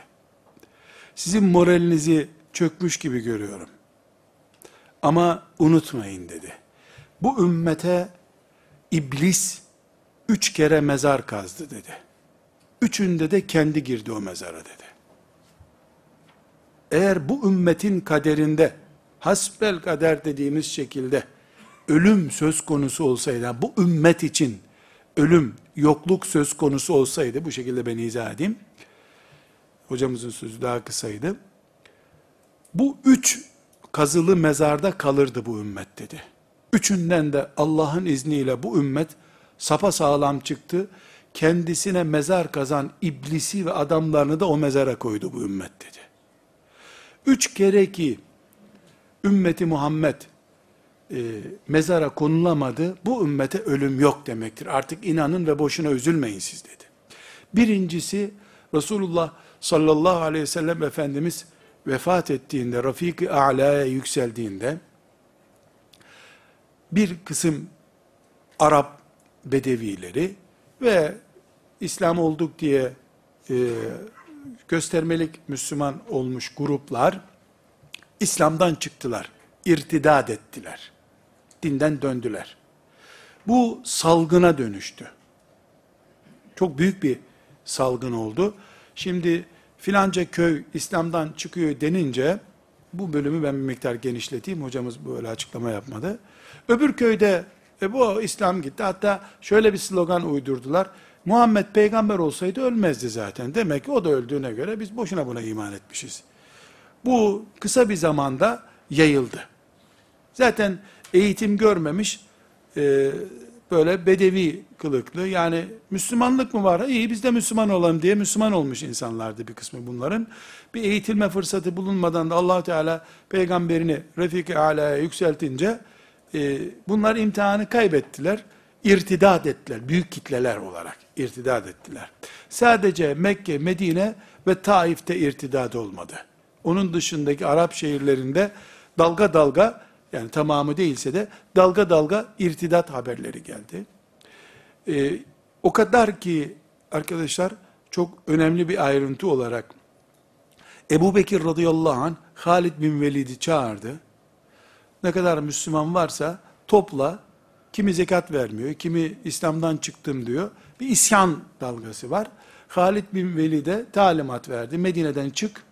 Sizin moralinizi çökmüş gibi görüyorum. Ama unutmayın dedi. Bu ümmete iblis üç kere mezar kazdı dedi. Üçünde de kendi girdi o mezara dedi. Eğer bu ümmetin kaderinde hasbel kader dediğimiz şekilde ölüm söz konusu olsaydı, bu ümmet için ölüm, yokluk söz konusu olsaydı, bu şekilde ben izah edeyim. Hocamızın sözü daha kısaydı. Bu üç kazılı mezarda kalırdı bu ümmet dedi. Üçünden de Allah'ın izniyle bu ümmet sapa sağlam çıktı kendisine mezar kazan iblisi ve adamlarını da o mezara koydu bu ümmet dedi. Üç kere ki ümmeti Muhammed e, mezara konulamadı, bu ümmete ölüm yok demektir. Artık inanın ve boşuna üzülmeyin siz dedi. Birincisi Resulullah sallallahu aleyhi ve sellem Efendimiz vefat ettiğinde, Rafik-i A'la'ya yükseldiğinde, bir kısım Arap bedevileri ve İslam olduk diye e, göstermelik Müslüman olmuş gruplar İslam'dan çıktılar, irtidad ettiler, dinden döndüler. Bu salgına dönüştü. Çok büyük bir salgın oldu. Şimdi filanca köy İslam'dan çıkıyor denince, bu bölümü ben bir miktar genişleteyim, hocamız böyle açıklama yapmadı. Öbür köyde e bu İslam gitti. Hatta şöyle bir slogan uydurdular. Muhammed peygamber olsaydı ölmezdi zaten. Demek ki o da öldüğüne göre biz boşuna buna iman etmişiz. Bu kısa bir zamanda yayıldı. Zaten eğitim görmemiş, e, böyle bedevi kılıklı, yani Müslümanlık mı var? İyi biz de Müslüman olalım diye Müslüman olmuş insanlardı bir kısmı bunların. Bir eğitilme fırsatı bulunmadan da allah Teala peygamberini Refik-i Ala'ya yükseltince, e, bunlar imtihanı kaybettiler, irtidat ettiler, büyük kitleler olarak irtidat ettiler. Sadece Mekke, Medine ve Taif'te irtidat olmadı. Onun dışındaki Arap şehirlerinde dalga dalga, yani tamamı değilse de dalga dalga irtidat haberleri geldi. Ee, o kadar ki arkadaşlar çok önemli bir ayrıntı olarak Ebu Bekir radıyallahu anh Halid bin Velid'i çağırdı ne kadar Müslüman varsa topla, kimi zekat vermiyor, kimi İslam'dan çıktım diyor. Bir isyan dalgası var. Halid bin Velid'e talimat verdi. Medine'den çık,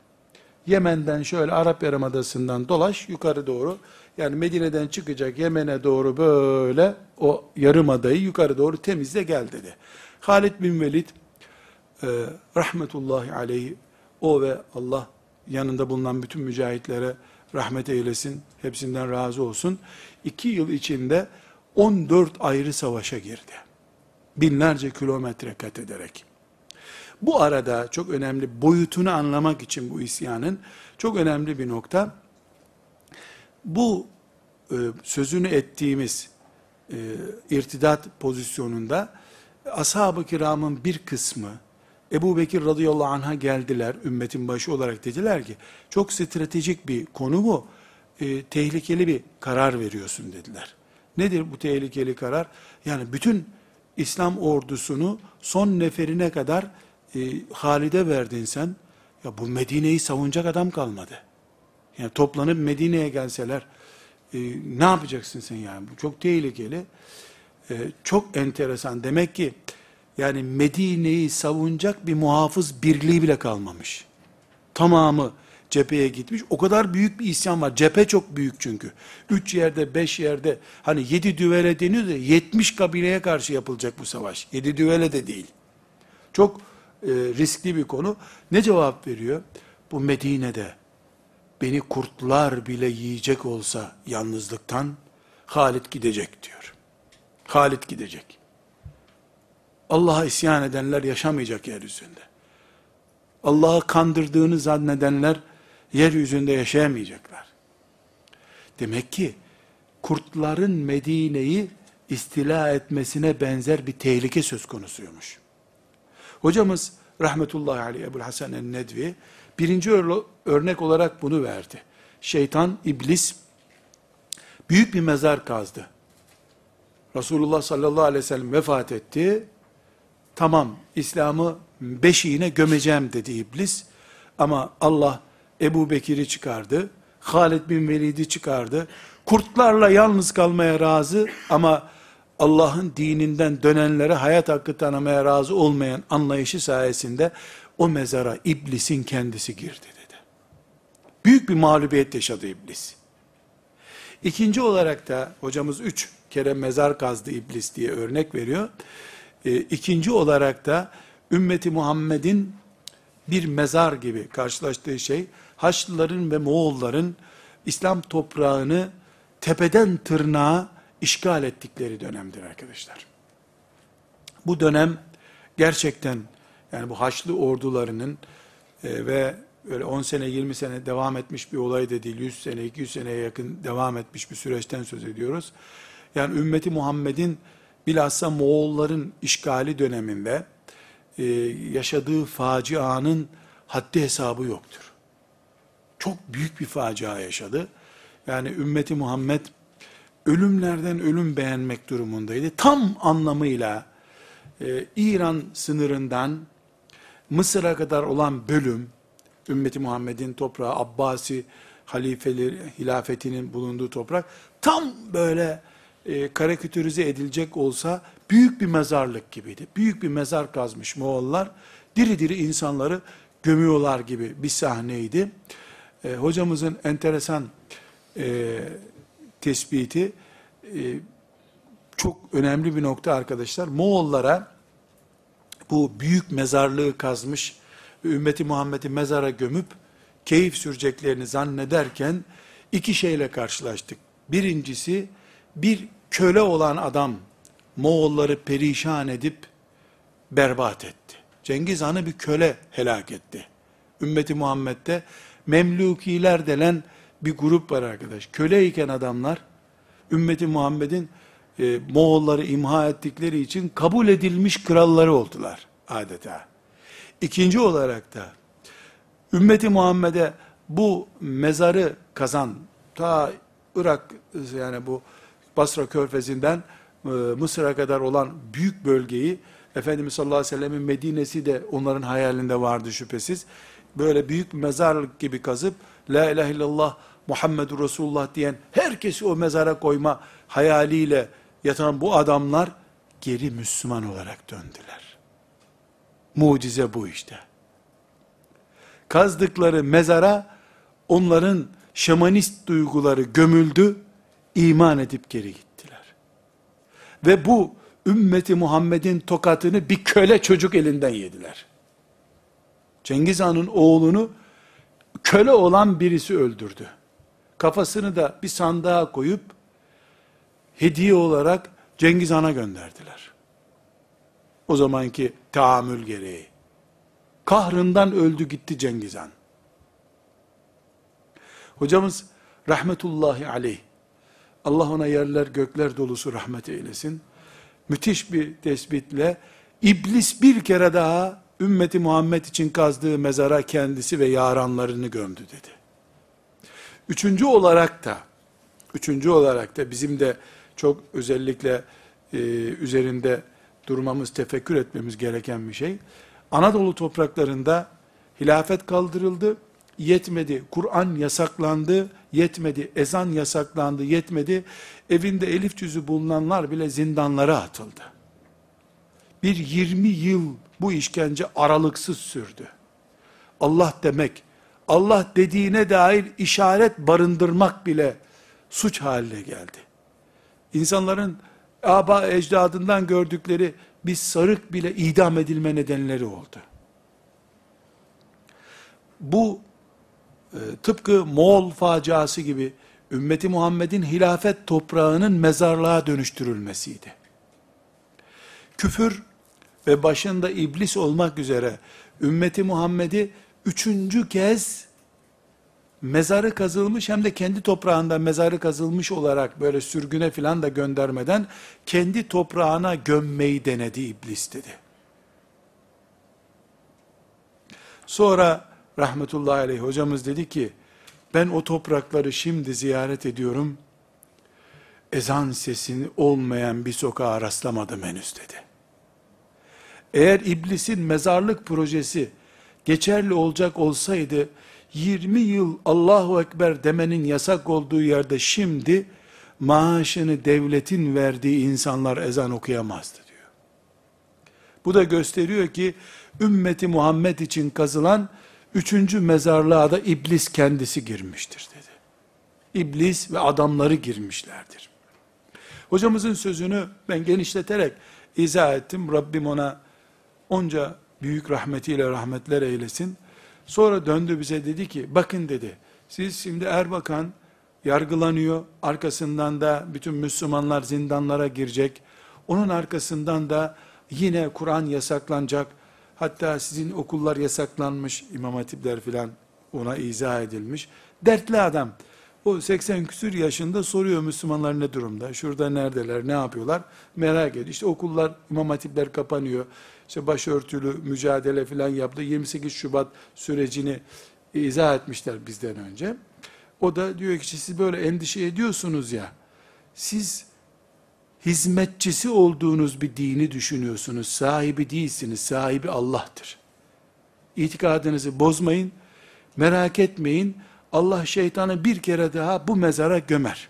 Yemen'den şöyle Arap Yarımadası'ndan dolaş yukarı doğru. Yani Medine'den çıkacak Yemen'e doğru böyle o yarımadayı yukarı doğru temizle gel dedi. Halid bin Velid e, rahmetullahi aleyhi o ve Allah yanında bulunan bütün mücahitlere rahmet eylesin, hepsinden razı olsun. İki yıl içinde 14 ayrı savaşa girdi. Binlerce kilometre kat ederek. Bu arada çok önemli, boyutunu anlamak için bu isyanın, çok önemli bir nokta, bu e, sözünü ettiğimiz e, irtidat pozisyonunda, ashab-ı kiramın bir kısmı, Ebu Bekir radıyallahu anh'a geldiler, ümmetin başı olarak dediler ki, çok stratejik bir konu bu, e, tehlikeli bir karar veriyorsun dediler. Nedir bu tehlikeli karar? Yani bütün İslam ordusunu son neferine kadar e, Halid'e verdin sen, ya bu Medine'yi savunacak adam kalmadı. Yani toplanıp Medine'ye gelseler, e, ne yapacaksın sen yani? Bu çok tehlikeli. e, çok enteresan. Demek ki yani Medine'yi savunacak bir muhafız birliği bile kalmamış. Tamamı cepheye gitmiş. O kadar büyük bir isyan var. Cephe çok büyük çünkü. Üç yerde, beş yerde, hani yedi düvele deniyor da yetmiş kabileye karşı yapılacak bu savaş. Yedi düvele de değil. Çok e, riskli bir konu. Ne cevap veriyor? Bu Medine'de beni kurtlar bile yiyecek olsa yalnızlıktan Halit gidecek diyor. Halit gidecek. Allah'a isyan edenler yaşamayacak yeryüzünde. Allah'ı kandırdığını zannedenler yeryüzünde yaşayamayacaklar. Demek ki kurtların Medine'yi istila etmesine benzer bir tehlike söz konusuymuş. Hocamız rahmetullahi aleyh Ebu Hasan el-Nedvi birinci örnek olarak bunu verdi. Şeytan, iblis büyük bir mezar kazdı. Resulullah sallallahu aleyhi ve sellem vefat etti. Tamam İslam'ı beşiğine gömeceğim dedi iblis. Ama Allah Ebu Bekir'i çıkardı. Halid bin Velid'i çıkardı. Kurtlarla yalnız kalmaya razı ama Allah'ın dininden dönenlere hayat hakkı tanımaya razı olmayan anlayışı sayesinde o mezara iblisin kendisi girdi dedi. Büyük bir mağlubiyet yaşadı iblis. İkinci olarak da hocamız üç kere mezar kazdı iblis diye örnek veriyor. E, ikinci olarak da ümmeti Muhammed'in bir mezar gibi karşılaştığı şey Haçlıların ve Moğolların İslam toprağını tepeden tırnağa işgal ettikleri dönemdir arkadaşlar. Bu dönem gerçekten yani bu Haçlı ordularının e, ve öyle 10 sene 20 sene devam etmiş bir olay da değil 100 sene 200 seneye yakın devam etmiş bir süreçten söz ediyoruz. Yani ümmeti Muhammed'in bilhassa Moğolların işgali döneminde e, yaşadığı facianın haddi hesabı yoktur. Çok büyük bir facia yaşadı. Yani ümmeti Muhammed ölümlerden ölüm beğenmek durumundaydı. Tam anlamıyla e, İran sınırından Mısır'a kadar olan bölüm, ümmeti Muhammed'in toprağı, Abbasi halifeleri, hilafetinin bulunduğu toprak, tam böyle e, karikatürize edilecek olsa büyük bir mezarlık gibiydi. Büyük bir mezar kazmış Moğollar. Diri diri insanları gömüyorlar gibi bir sahneydi. E, hocamızın enteresan e, tespiti e, çok önemli bir nokta arkadaşlar. Moğollara bu büyük mezarlığı kazmış ümmeti Muhammed'i mezara gömüp keyif süreceklerini zannederken iki şeyle karşılaştık. Birincisi bir köle olan adam Moğolları perişan edip berbat etti. Cengiz Han'ı bir köle helak etti. Ümmeti Muhammed'de Memlukiler denen bir grup var arkadaş. Köleyken adamlar ümmeti Muhammed'in e, Moğolları imha ettikleri için kabul edilmiş kralları oldular adeta. İkinci olarak da ümmeti Muhammed'e bu mezarı kazan ta Irak yani bu Basra körfezinden e, Mısır'a kadar olan büyük bölgeyi Efendimiz sallallahu aleyhi ve sellemin Medine'si de onların hayalinde vardı şüphesiz. Böyle büyük mezarlık gibi kazıp La ilahe illallah Muhammedur Resulullah diyen herkesi o mezara koyma hayaliyle yatan bu adamlar geri Müslüman olarak döndüler. Mucize bu işte. Kazdıkları mezara onların şamanist duyguları gömüldü, iman edip geri gittiler. Ve bu ümmeti Muhammed'in tokatını bir köle çocuk elinden yediler. Cengiz Han'ın oğlunu köle olan birisi öldürdü. Kafasını da bir sandığa koyup hediye olarak Cengiz Han'a gönderdiler. O zamanki tahammül gereği. Kahrından öldü gitti Cengiz Han. Hocamız rahmetullahi aleyh, Allah ona yerler gökler dolusu rahmet eylesin. Müthiş bir tespitle, iblis bir kere daha ümmeti Muhammed için kazdığı mezara kendisi ve yaranlarını gömdü dedi. Üçüncü olarak da, üçüncü olarak da bizim de çok özellikle e, üzerinde durmamız, tefekkür etmemiz gereken bir şey. Anadolu topraklarında hilafet kaldırıldı. Yetmedi. Kur'an yasaklandı. Yetmedi. Ezan yasaklandı. Yetmedi. Evinde elif cüzü bulunanlar bile zindanlara atıldı. Bir 20 yıl bu işkence aralıksız sürdü. Allah demek, Allah dediğine dair işaret barındırmak bile suç haline geldi. İnsanların aba ecdadından gördükleri bir sarık bile idam edilme nedenleri oldu. Bu e, tıpkı Moğol faciası gibi ümmeti Muhammed'in hilafet toprağının mezarlığa dönüştürülmesiydi. Küfür ve başında iblis olmak üzere ümmeti Muhammed'i üçüncü kez mezarı kazılmış hem de kendi toprağında mezarı kazılmış olarak böyle sürgüne filan da göndermeden kendi toprağına gömmeyi denedi iblis dedi. Sonra rahmetullahi aleyh hocamız dedi ki ben o toprakları şimdi ziyaret ediyorum. Ezan sesini olmayan bir sokağa rastlamadım henüz dedi. Eğer iblisin mezarlık projesi geçerli olacak olsaydı 20 yıl Allahu Ekber demenin yasak olduğu yerde şimdi maaşını devletin verdiği insanlar ezan okuyamazdı diyor. Bu da gösteriyor ki ümmeti Muhammed için kazılan üçüncü mezarlığa da iblis kendisi girmiştir dedi. İblis ve adamları girmişlerdir. Hocamızın sözünü ben genişleterek izah ettim. Rabbim ona onca büyük rahmetiyle rahmetler eylesin. Sonra döndü bize dedi ki, bakın dedi, siz şimdi Erbakan yargılanıyor, arkasından da bütün Müslümanlar zindanlara girecek, onun arkasından da yine Kur'an yasaklanacak, hatta sizin okullar yasaklanmış, İmam Hatipler filan ona izah edilmiş, dertli adam, o 80 küsür yaşında soruyor Müslümanlar ne durumda, şurada neredeler, ne yapıyorlar, merak ediyor, işte okullar, İmam Hatipler kapanıyor, işte başörtülü mücadele falan yaptı. 28 Şubat sürecini izah etmişler bizden önce. O da diyor ki siz böyle endişe ediyorsunuz ya, siz hizmetçisi olduğunuz bir dini düşünüyorsunuz. Sahibi değilsiniz. Sahibi Allah'tır. İtikadınızı bozmayın. Merak etmeyin. Allah şeytanı bir kere daha bu mezara gömer.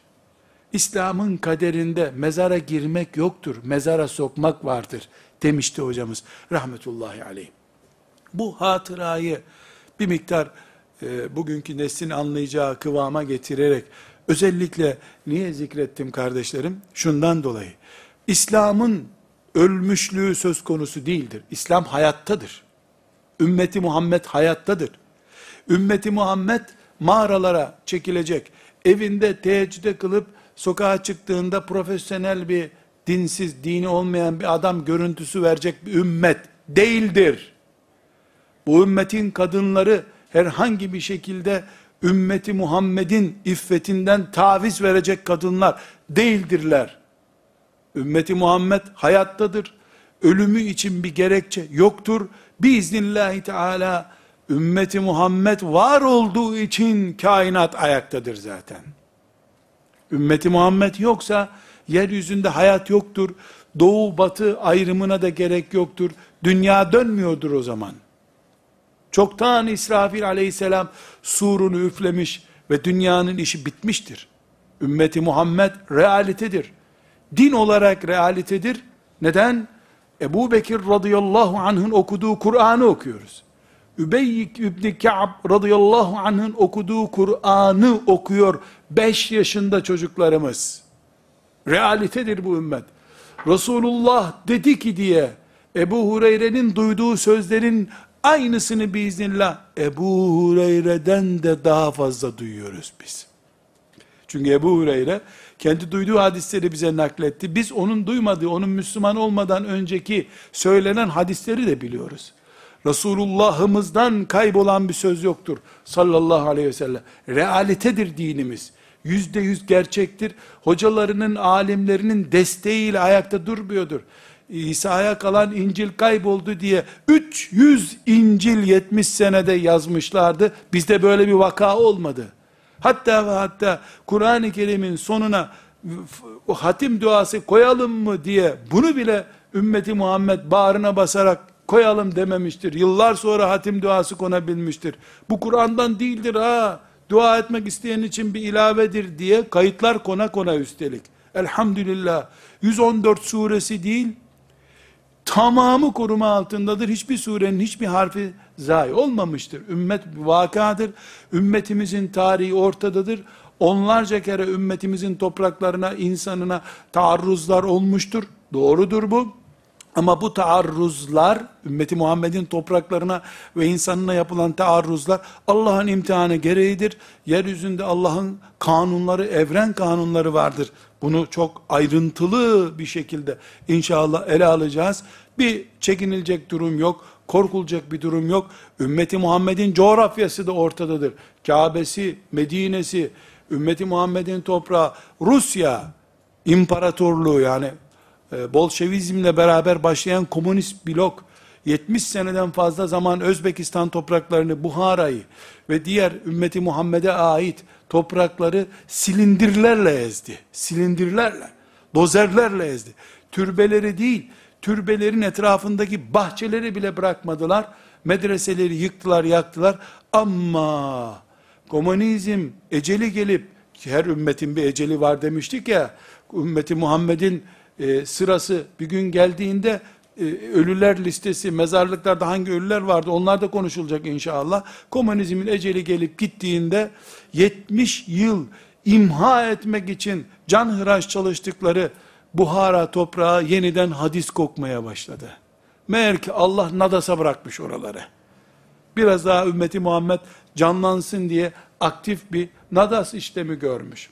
İslam'ın kaderinde mezara girmek yoktur. Mezara sokmak vardır demişti hocamız rahmetullahi aleyh. Bu hatırayı bir miktar e, bugünkü neslin anlayacağı kıvama getirerek özellikle niye zikrettim kardeşlerim? Şundan dolayı. İslam'ın ölmüşlüğü söz konusu değildir. İslam hayattadır. Ümmeti Muhammed hayattadır. Ümmeti Muhammed mağaralara çekilecek. Evinde teheccüde kılıp sokağa çıktığında profesyonel bir dinsiz, dini olmayan bir adam görüntüsü verecek bir ümmet değildir. Bu ümmetin kadınları herhangi bir şekilde ümmeti Muhammed'in iffetinden taviz verecek kadınlar değildirler. Ümmeti Muhammed hayattadır. Ölümü için bir gerekçe yoktur. Biiznillahü teala ümmeti Muhammed var olduğu için kainat ayaktadır zaten. Ümmeti Muhammed yoksa yeryüzünde hayat yoktur. Doğu batı ayrımına da gerek yoktur. Dünya dönmüyordur o zaman. Çoktan İsrafil aleyhisselam surunu üflemiş ve dünyanın işi bitmiştir. Ümmeti Muhammed realitedir. Din olarak realitedir. Neden? Ebu Bekir radıyallahu anh'ın okuduğu Kur'an'ı okuyoruz. Übey ibn Ka'b radıyallahu anh'ın okuduğu Kur'an'ı okuyor 5 yaşında çocuklarımız. Realitedir bu ümmet. Resulullah dedi ki diye Ebu Hureyre'nin duyduğu sözlerin aynısını biiznillah Ebu Hureyre'den de daha fazla duyuyoruz biz. Çünkü Ebu Hureyre kendi duyduğu hadisleri bize nakletti. Biz onun duymadığı, onun Müslüman olmadan önceki söylenen hadisleri de biliyoruz. Resulullah'ımızdan kaybolan bir söz yoktur. Sallallahu aleyhi ve sellem. Realitedir dinimiz yüzde yüz gerçektir. Hocalarının, alimlerinin desteğiyle ayakta durmuyordur. İsa'ya kalan İncil kayboldu diye 300 İncil 70 senede yazmışlardı. Bizde böyle bir vaka olmadı. Hatta ve hatta Kur'an-ı Kerim'in sonuna hatim duası koyalım mı diye bunu bile ümmeti Muhammed bağrına basarak koyalım dememiştir. Yıllar sonra hatim duası konabilmiştir. Bu Kur'an'dan değildir ha. Dua etmek isteyen için bir ilavedir diye kayıtlar kona kona üstelik. Elhamdülillah. 114 suresi değil, tamamı koruma altındadır. Hiçbir surenin hiçbir harfi zayi olmamıştır. Ümmet vakadır. Ümmetimizin tarihi ortadadır. Onlarca kere ümmetimizin topraklarına, insanına taarruzlar olmuştur. Doğrudur bu. Ama bu taarruzlar, ümmeti Muhammed'in topraklarına ve insanına yapılan taarruzlar, Allah'ın imtihanı gereğidir. Yeryüzünde Allah'ın kanunları, evren kanunları vardır. Bunu çok ayrıntılı bir şekilde inşallah ele alacağız. Bir çekinilecek durum yok, korkulacak bir durum yok. Ümmeti Muhammed'in coğrafyası da ortadadır. Kabe'si, Medine'si, ümmeti Muhammed'in toprağı, Rusya imparatorluğu yani Bolşevizmle beraber başlayan komünist blok 70 seneden fazla zaman Özbekistan topraklarını, Buhara'yı ve diğer ümmeti Muhammed'e ait toprakları silindirlerle ezdi. Silindirlerle, dozerlerle ezdi. Türbeleri değil, türbelerin etrafındaki bahçeleri bile bırakmadılar. Medreseleri yıktılar, yaktılar. Ama komünizm eceli gelip, her ümmetin bir eceli var demiştik ya, ümmeti Muhammed'in e, sırası bir gün geldiğinde e, ölüler listesi, mezarlıklarda hangi ölüler vardı onlar da konuşulacak inşallah. Komünizmin eceli gelip gittiğinde 70 yıl imha etmek için can hıraş çalıştıkları Buhara toprağı yeniden hadis kokmaya başladı. Meğer ki Allah nadasa bırakmış oraları. Biraz daha ümmeti Muhammed canlansın diye aktif bir nadas işlemi görmüş.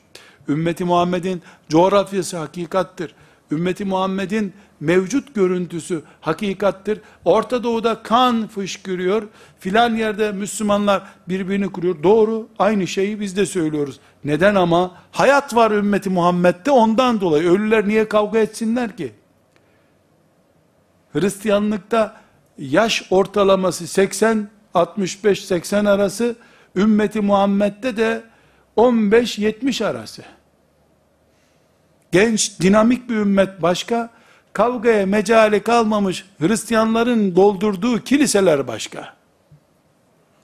Ümmeti Muhammed'in coğrafyası hakikattir ümmeti Muhammed'in mevcut görüntüsü hakikattir. Orta Doğu'da kan fışkırıyor. Filan yerde Müslümanlar birbirini kuruyor. Doğru. Aynı şeyi biz de söylüyoruz. Neden ama? Hayat var ümmeti Muhammed'de ondan dolayı. Ölüler niye kavga etsinler ki? Hristiyanlıkta yaş ortalaması 80 65-80 arası ümmeti Muhammed'de de 15-70 arası. Genç, dinamik bir ümmet başka, kavgaya mecali kalmamış Hristiyanların doldurduğu kiliseler başka.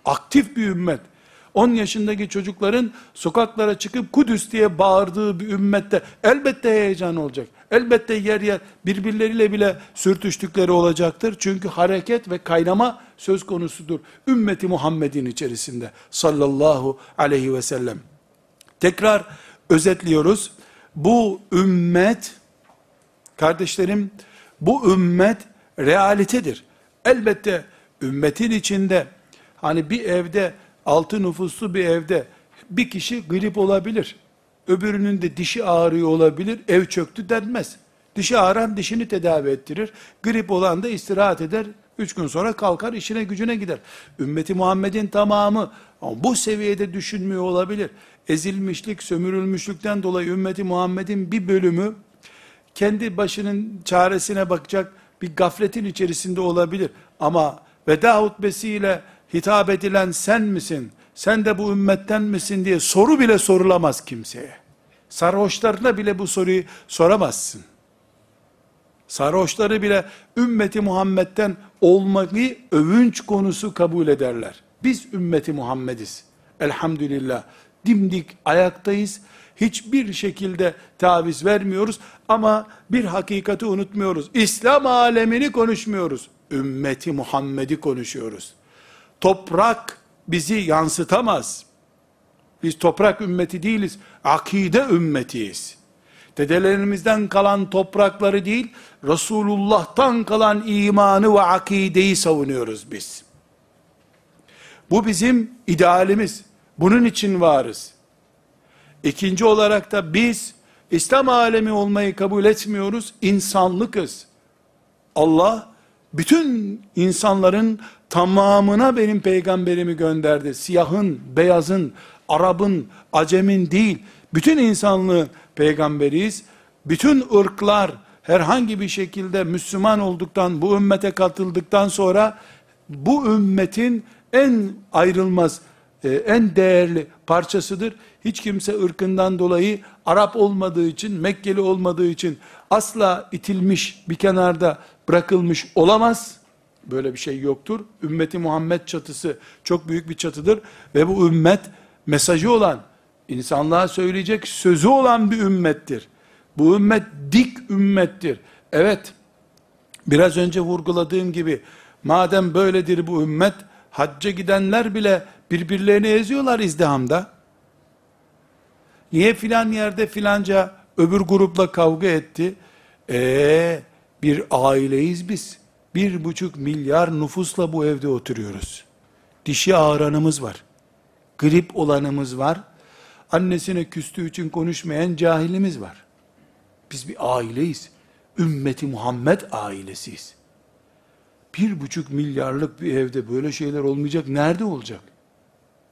Aktif bir ümmet. 10 yaşındaki çocukların sokaklara çıkıp Kudüs diye bağırdığı bir ümmette elbette heyecan olacak. Elbette yer yer birbirleriyle bile sürtüştükleri olacaktır. Çünkü hareket ve kaynama söz konusudur. Ümmeti Muhammed'in içerisinde sallallahu aleyhi ve sellem. Tekrar özetliyoruz bu ümmet, kardeşlerim, bu ümmet realitedir. Elbette ümmetin içinde, hani bir evde, altı nüfuslu bir evde, bir kişi grip olabilir. Öbürünün de dişi ağrıyor olabilir, ev çöktü denmez. Dişi ağıran dişini tedavi ettirir. Grip olan da istirahat eder. Üç gün sonra kalkar işine gücüne gider. Ümmeti Muhammed'in tamamı bu seviyede düşünmüyor olabilir ezilmişlik, sömürülmüşlükten dolayı ümmeti Muhammed'in bir bölümü kendi başının çaresine bakacak bir gafletin içerisinde olabilir. Ama veda hutbesiyle hitap edilen sen misin? Sen de bu ümmetten misin diye soru bile sorulamaz kimseye. Sarhoşlarına bile bu soruyu soramazsın. Sarhoşları bile ümmeti Muhammed'den olmayı övünç konusu kabul ederler. Biz ümmeti Muhammediz. Elhamdülillah dimdik ayaktayız. Hiçbir şekilde taviz vermiyoruz ama bir hakikati unutmuyoruz. İslam alemini konuşmuyoruz. Ümmeti Muhammed'i konuşuyoruz. Toprak bizi yansıtamaz. Biz toprak ümmeti değiliz. Akide ümmetiyiz. Dedelerimizden kalan toprakları değil, Resulullah'tan kalan imanı ve akideyi savunuyoruz biz. Bu bizim idealimiz. Bunun için varız. İkinci olarak da biz İslam alemi olmayı kabul etmiyoruz, insanlıkız. Allah bütün insanların tamamına benim peygamberimi gönderdi. Siyahın, beyazın, Arap'ın, Acem'in değil, bütün insanlığı peygamberiyiz. Bütün ırklar herhangi bir şekilde Müslüman olduktan, bu ümmete katıldıktan sonra bu ümmetin en ayrılmaz en değerli parçasıdır. Hiç kimse ırkından dolayı Arap olmadığı için, Mekkeli olmadığı için asla itilmiş, bir kenarda bırakılmış olamaz. Böyle bir şey yoktur. Ümmeti Muhammed çatısı çok büyük bir çatıdır ve bu ümmet mesajı olan, insanlığa söyleyecek sözü olan bir ümmettir. Bu ümmet dik ümmettir. Evet, biraz önce vurguladığım gibi, madem böyledir bu ümmet, hacca gidenler bile birbirlerini eziyorlar izdihamda. Niye filan yerde filanca öbür grupla kavga etti? Eee bir aileyiz biz. Bir buçuk milyar nüfusla bu evde oturuyoruz. Dişi ağıranımız var. Grip olanımız var. Annesine küstüğü için konuşmayan cahilimiz var. Biz bir aileyiz. Ümmeti Muhammed ailesiyiz. Bir buçuk milyarlık bir evde böyle şeyler olmayacak. Nerede olacak?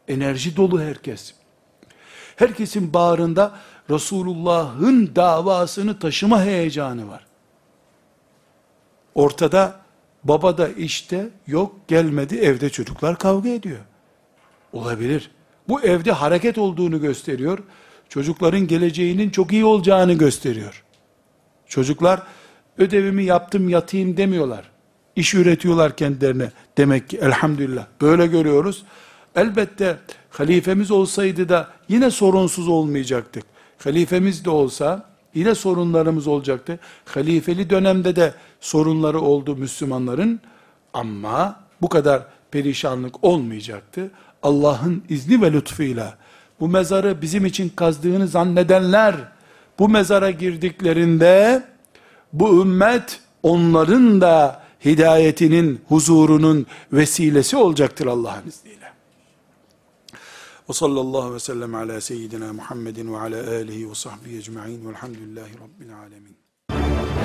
Enerji dolu herkes. Herkesin bağrında Resulullah'ın davasını taşıma heyecanı var. Ortada baba da işte yok gelmedi evde çocuklar kavga ediyor. Olabilir. Bu evde hareket olduğunu gösteriyor. Çocukların geleceğinin çok iyi olacağını gösteriyor. Çocuklar ödevimi yaptım yatayım demiyorlar. İş üretiyorlar kendilerine. Demek ki elhamdülillah. Böyle görüyoruz. Elbette halifemiz olsaydı da yine sorunsuz olmayacaktık. Halifemiz de olsa yine sorunlarımız olacaktı. Halifeli dönemde de sorunları oldu Müslümanların ama bu kadar perişanlık olmayacaktı. Allah'ın izni ve lütfuyla bu mezarı bizim için kazdığını zannedenler bu mezara girdiklerinde bu ümmet onların da hidayetinin, huzurunun vesilesi olacaktır Allah'ın izniyle. Ve sallallahu ve sellem ala seyyidina Muhammedin ve ala alihi ve sahbihi ecma'in velhamdülillahi rabbil alemin.